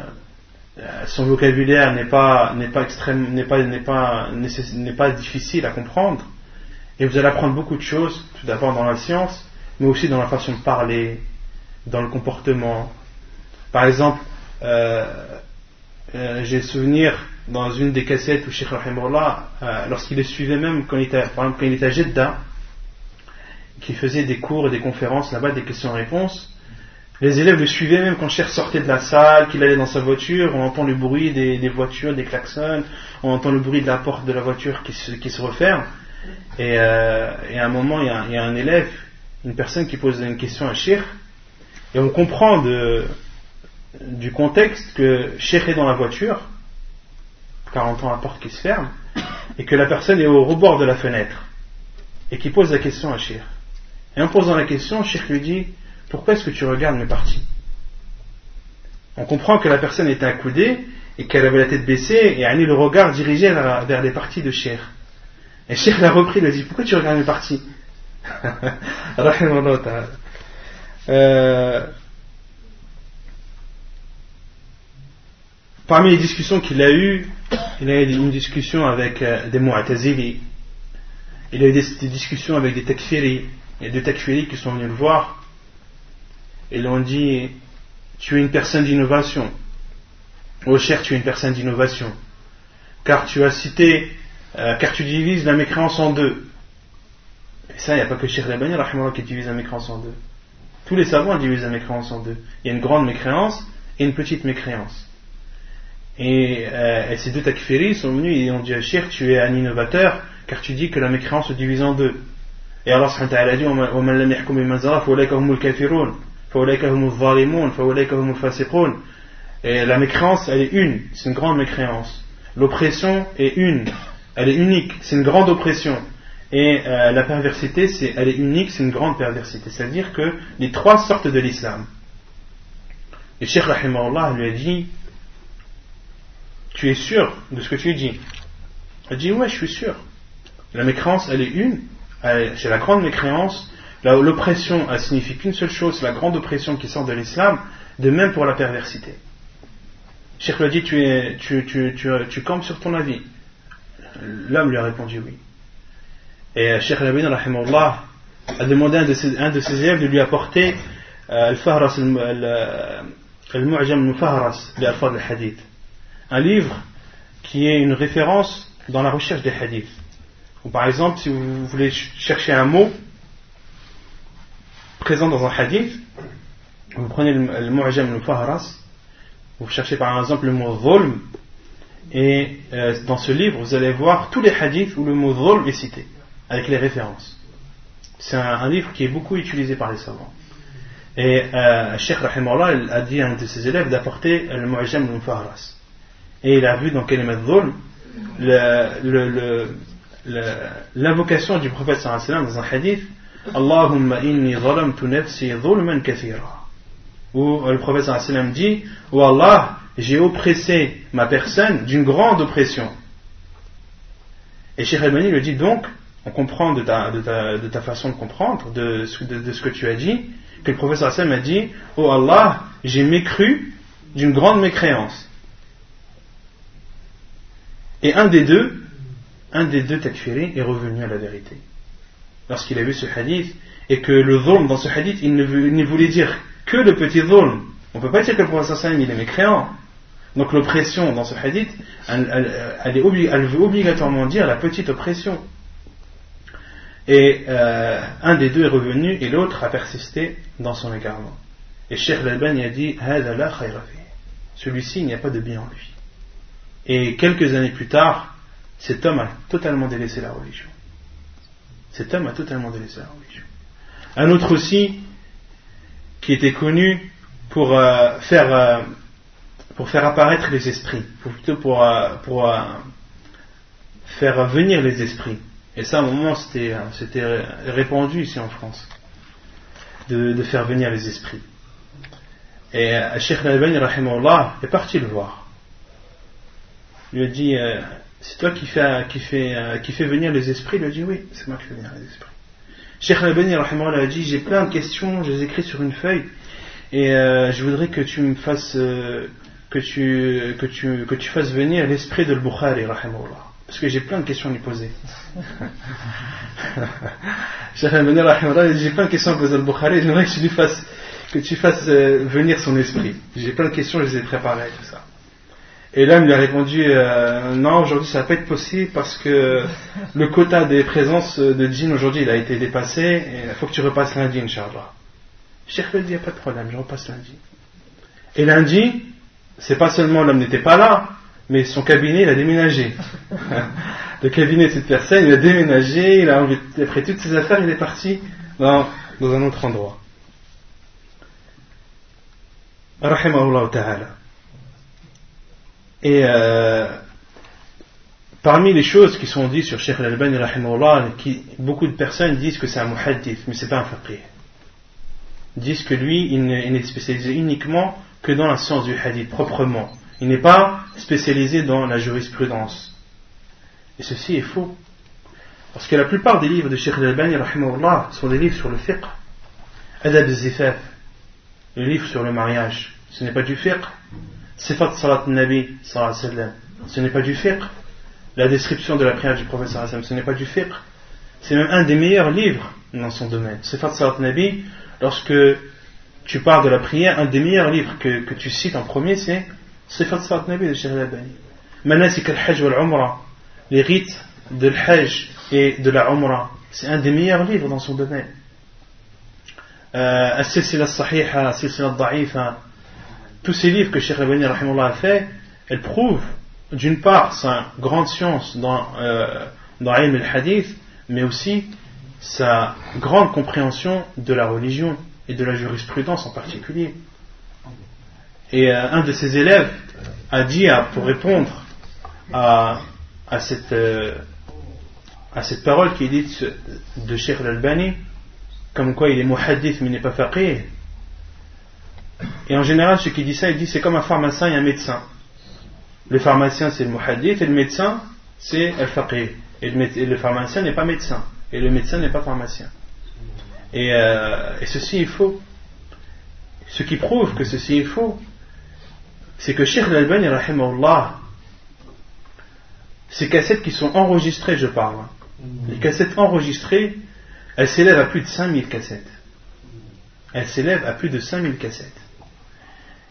son vocabulaire n'est pas, pas extrême, n'est pas, n'est pas, n'est pas difficile à comprendre. Et vous allez apprendre beaucoup de choses, tout d'abord dans la science, mais aussi dans la façon de parler, dans le comportement. Par exemple, euh, euh, j'ai souvenir dans une des cassettes où Sheikh Rahimullah, euh, lorsqu'il le suivait même, quand il était, par exemple, quand il était à Jeddah, qui faisait des cours et des conférences là-bas, des questions-réponses, Les élèves le suivaient même quand Cheikh sortait de la salle, qu'il allait dans sa voiture, on entend le bruit des, voitures, des klaxons, on entend le bruit de la porte de la voiture qui se, referme. Euh, et, à un moment, il y, a, un élève, une personne qui pose une question à Cheikh, et on comprend du contexte que Cheikh est dans la voiture, car on entend la porte qui se ferme, et que la personne est au rebord de la fenêtre, et qui pose la question à Cheikh. Et en posant la question, Cheikh lui dit pourquoi est-ce que tu regardes mes parties? On comprend que la personne était accoudée et qu'elle avait la tête baissée et a mis le regard dirigé vers, les parties de Cher. Et Cher l'a repris, il a dit Pourquoi tu regardes mes parties? Euh, Parmi les discussions qu'il a eues, il a eu une discussion avec euh, des Mu'tazili, il a eu des, discussions avec des takfiri, il y a deux takfiri qui sont venus le voir et l'on dit tu es une personne d'innovation. Oh cher, tu es une personne d'innovation. Car tu as cité, euh, car tu divises la mécréance en deux. Et ça, il n'y a pas que Cheikh Labani qui divise la mécréance en deux. Tous les savants divisent la mécréance en deux. Il y a une grande mécréance et une petite mécréance. Et, euh, ces deux takfiris sont venus et ont dit à Cheikh, tu es un innovateur, car tu dis que la mécréance se divise en deux. Et Allah a dit, et la mécréance, elle est une, c'est une grande mécréance. L'oppression est une, elle est unique, c'est une grande oppression. Et euh, la perversité, c'est, elle est unique, c'est une grande perversité. C'est-à-dire que les trois sortes de l'islam. Et Cheikh Rahimahullah lui a dit Tu es sûr de ce que tu dis? Il a dit Ouais, je suis sûr. La mécréance, elle est une, c'est la grande mécréance L'oppression, elle signifie qu'une seule chose, c'est la grande oppression qui sort de l'islam, de même pour la perversité. Cheikh lui a dit, tu, es, tu, tu, tu, tu campes sur ton avis. L'homme lui a répondu oui. Et Cheikh Rabin, a demandé à un de ses, de élèves de lui apporter Al-Fahras Al-Mu'jam Al-Fahras al-Hadith. Un livre qui est une référence dans la recherche des hadiths. Ou par exemple, si vous voulez chercher un mot, présent dans un hadith, vous prenez le, mu'jam le fahras, vous cherchez par exemple le mot zulm, et euh, dans ce livre, vous allez voir tous les hadiths où le mot zulm est cité, avec les références. C'est un, livre qui est beaucoup utilisé par les savants. Et euh, Sheikh Rahimallah a dit à un de ses élèves d'apporter le mu'jam le fahras. Et il a vu dans Kalimat Zulm l'invocation du prophète sallallahu dans un hadith Allahumma inni zalamtu nafsi zulman kathira. Où le prophète sallam dit Oh Allah, j'ai oppressé ma personne d'une grande oppression. Et Cheikh Albani le dit donc, on comprend de ta, de ta, de ta façon de comprendre, de, de, ce que tu as dit, que le prophète sallam a dit Oh Allah, j'ai mécru d'une grande mécréance. Et un des deux, un des deux takfiri est revenu à la vérité lorsqu'il a vu ce hadith, et que le zulm dans ce hadith, il ne, voulait dire que le petit zulm. On ne peut pas dire que le prophète il est mécréant. Donc l'oppression dans ce hadith, elle, veut obligatoirement dire la petite oppression. Et euh, un des deux est revenu et l'autre a persisté dans son égarement. Et Cheikh Al-Albani a dit Celui-ci, il n'y a pas de bien en lui. Et quelques années plus tard, cet homme a totalement délaissé la religion. Cet homme a totalement délaissé la religion. Un autre aussi, qui était connu pour euh, faire euh, pour faire apparaître les esprits, plutôt pour, euh, pour faire venir les esprits. Et ça, à un moment, c'était répandu ici en France, de, faire venir les esprits. Et Sheikh Al-Albani, est parti le voir. Il lui a dit c'est toi qui fais, qui, fait, euh, qui fait venir les esprits Il a dit Oui, c'est moi qui fais venir les esprits. Cheikh Al-Bani a dit J'ai plein de questions, je les écris sur une feuille, et euh, je voudrais que tu me fasses. Euh, que tu, que, tu, que tu fasses venir l'esprit de Al-Bukhari, parce que j'ai plein de questions à lui poser. Cheikh Al-Bani a dit J'ai plein de questions à poser à Al-Bukhari, j'aimerais que tu, fasses, que tu fasses venir son esprit. J'ai plein de questions, je les ai préparées, tout ça. Et l'homme lui a répondu euh, non aujourd'hui ça va pas être possible parce que le quota des présences de djinn aujourd'hui il a été dépassé et il faut que tu repasses lundi Inch'Allah. Cheikh dit, il n'y a pas de problème, je repasse lundi. Et lundi, c'est pas seulement l'homme n'était pas là, mais son cabinet, il a déménagé. Le cabinet de cette personne, il a déménagé, il a pris toutes ses affaires, il est parti dans, dans un autre endroit. Rahimahullah ta'ala. Et euh, parmi les choses qui sont dites sur Sheikh al-Albani, beaucoup de personnes disent que c'est un muhaddith, mais c'est pas un faqih. Disent que lui, il n'est spécialisé uniquement que dans la science du hadith, proprement. Il n'est pas spécialisé dans la jurisprudence. Et ceci est faux. Parce que la plupart des livres de Sheikh al-Albani, sont des livres sur le fiqh. Adab al-Zifaf, le livre sur le mariage. Ce n'est pas du fiqh. Ce n'est pas du fiqh. La description de la prière du prophète ce n'est pas du fiqh. C'est même un des meilleurs livres dans son domaine. Sifat salat nabi, lorsque tu parles de la prière, un des meilleurs livres que, tu cites en premier, c'est Sifat salat nabi de Sheikh al-Albani. Manasik al-Hajj wal-Umrah, les rites de l'Hajj et de la Umrah, c'est un des meilleurs livres dans son domaine. Euh, tous ces livres que Cheikh Rabani a fait, elles prouvent d'une part sa grande science dans, euh, dans al-Hadith, mais aussi sa grande compréhension de la religion et de la jurisprudence en particulier. Et euh, un de ses élèves a dit, pour répondre à, à, cette, euh, à cette parole qui est dite de Cheikh al-Albani, comme quoi il est muhaddith mais n'est pas faqih, et en général, ceux qui disent ça, ils disent c'est comme un pharmacien et un médecin. Le pharmacien, c'est le muhaddith, et le médecin, c'est le faqih. Et le, pharmacien n'est pas médecin. Et le médecin n'est pas pharmacien. Et, euh, ceci est faux. Ce qui prouve que ceci est faux, c'est que Sheikh Al-Albani, ces cassettes qui sont enregistrées, je parle, hein. les cassettes enregistrées, elles s'élèvent à plus de 5000 cassettes. Elles s'élèvent à plus de 5000 cassettes.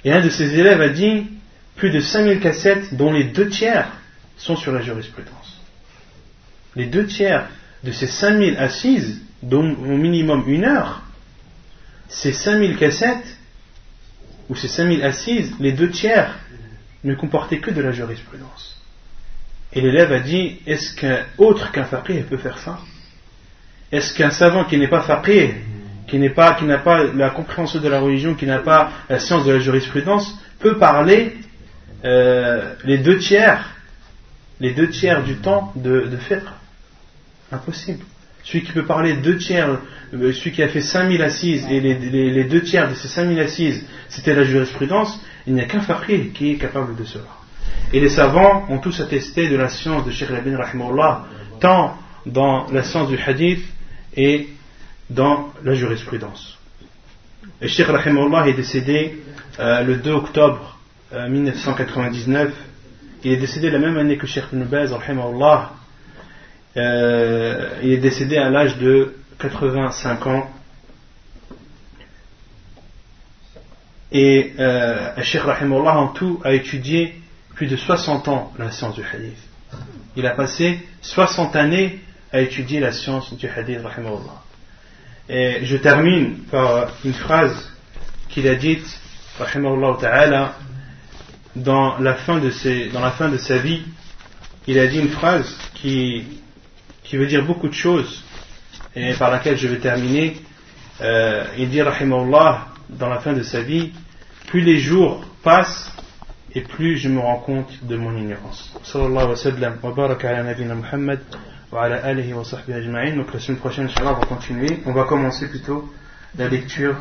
Et un de ses élèves a dit plus de 5000 cassettes dont les deux tiers sont sur la jurisprudence. Les deux tiers de ces 5000 assises, dont au minimum une heure, ces 5000 cassettes, ou ces 5000 assises, les deux tiers ne comportaient que de la jurisprudence. Et l'élève a dit, est-ce qu'un autre qu'un faqih peut faire ça? Est-ce qu'un savant qui n'est pas faqih qui n'a pas la compréhension de la religion, qui n'a pas la science de la jurisprudence, peut parler euh, les deux tiers, les deux tiers du temps de, de faire. Impossible. Celui qui peut parler deux tiers, euh, celui qui a fait 5000 assises et les, deux tiers de ces 5000 assises, c'était la jurisprudence, il n'y a qu'un faqih qui est capable de cela. Et les savants ont tous attesté de la science de Sheikh Rabin Rahimahullah, tant dans la science du hadith et dans la jurisprudence. Et Sheikh Rahimahullah est décédé euh, le 2 octobre 1999. Euh, il est décédé la même année que Sheikh Nubaz Rahimahullah. Euh, il est décédé à l'âge de 85 ans. Et euh, Sheikh Rahimahullah en tout a étudié plus de 60 ans la science du hadith. Il a passé 60 années à étudier la science du hadith Rahimahullah. Et je termine par une phrase qu'il a dite, ta'ala, dans la, fin de sa vie. Il a dit une phrase qui, veut dire beaucoup de choses et par laquelle je vais terminer. Euh, il dit, rahimahullah, dans la fin de sa vie, plus les jours passent et plus je me rends compte de mon ignorance. وعلى آله وصحبه أجمعين donc la semaine prochaine Inch'Allah on va continuer on va commencer plutôt la lecture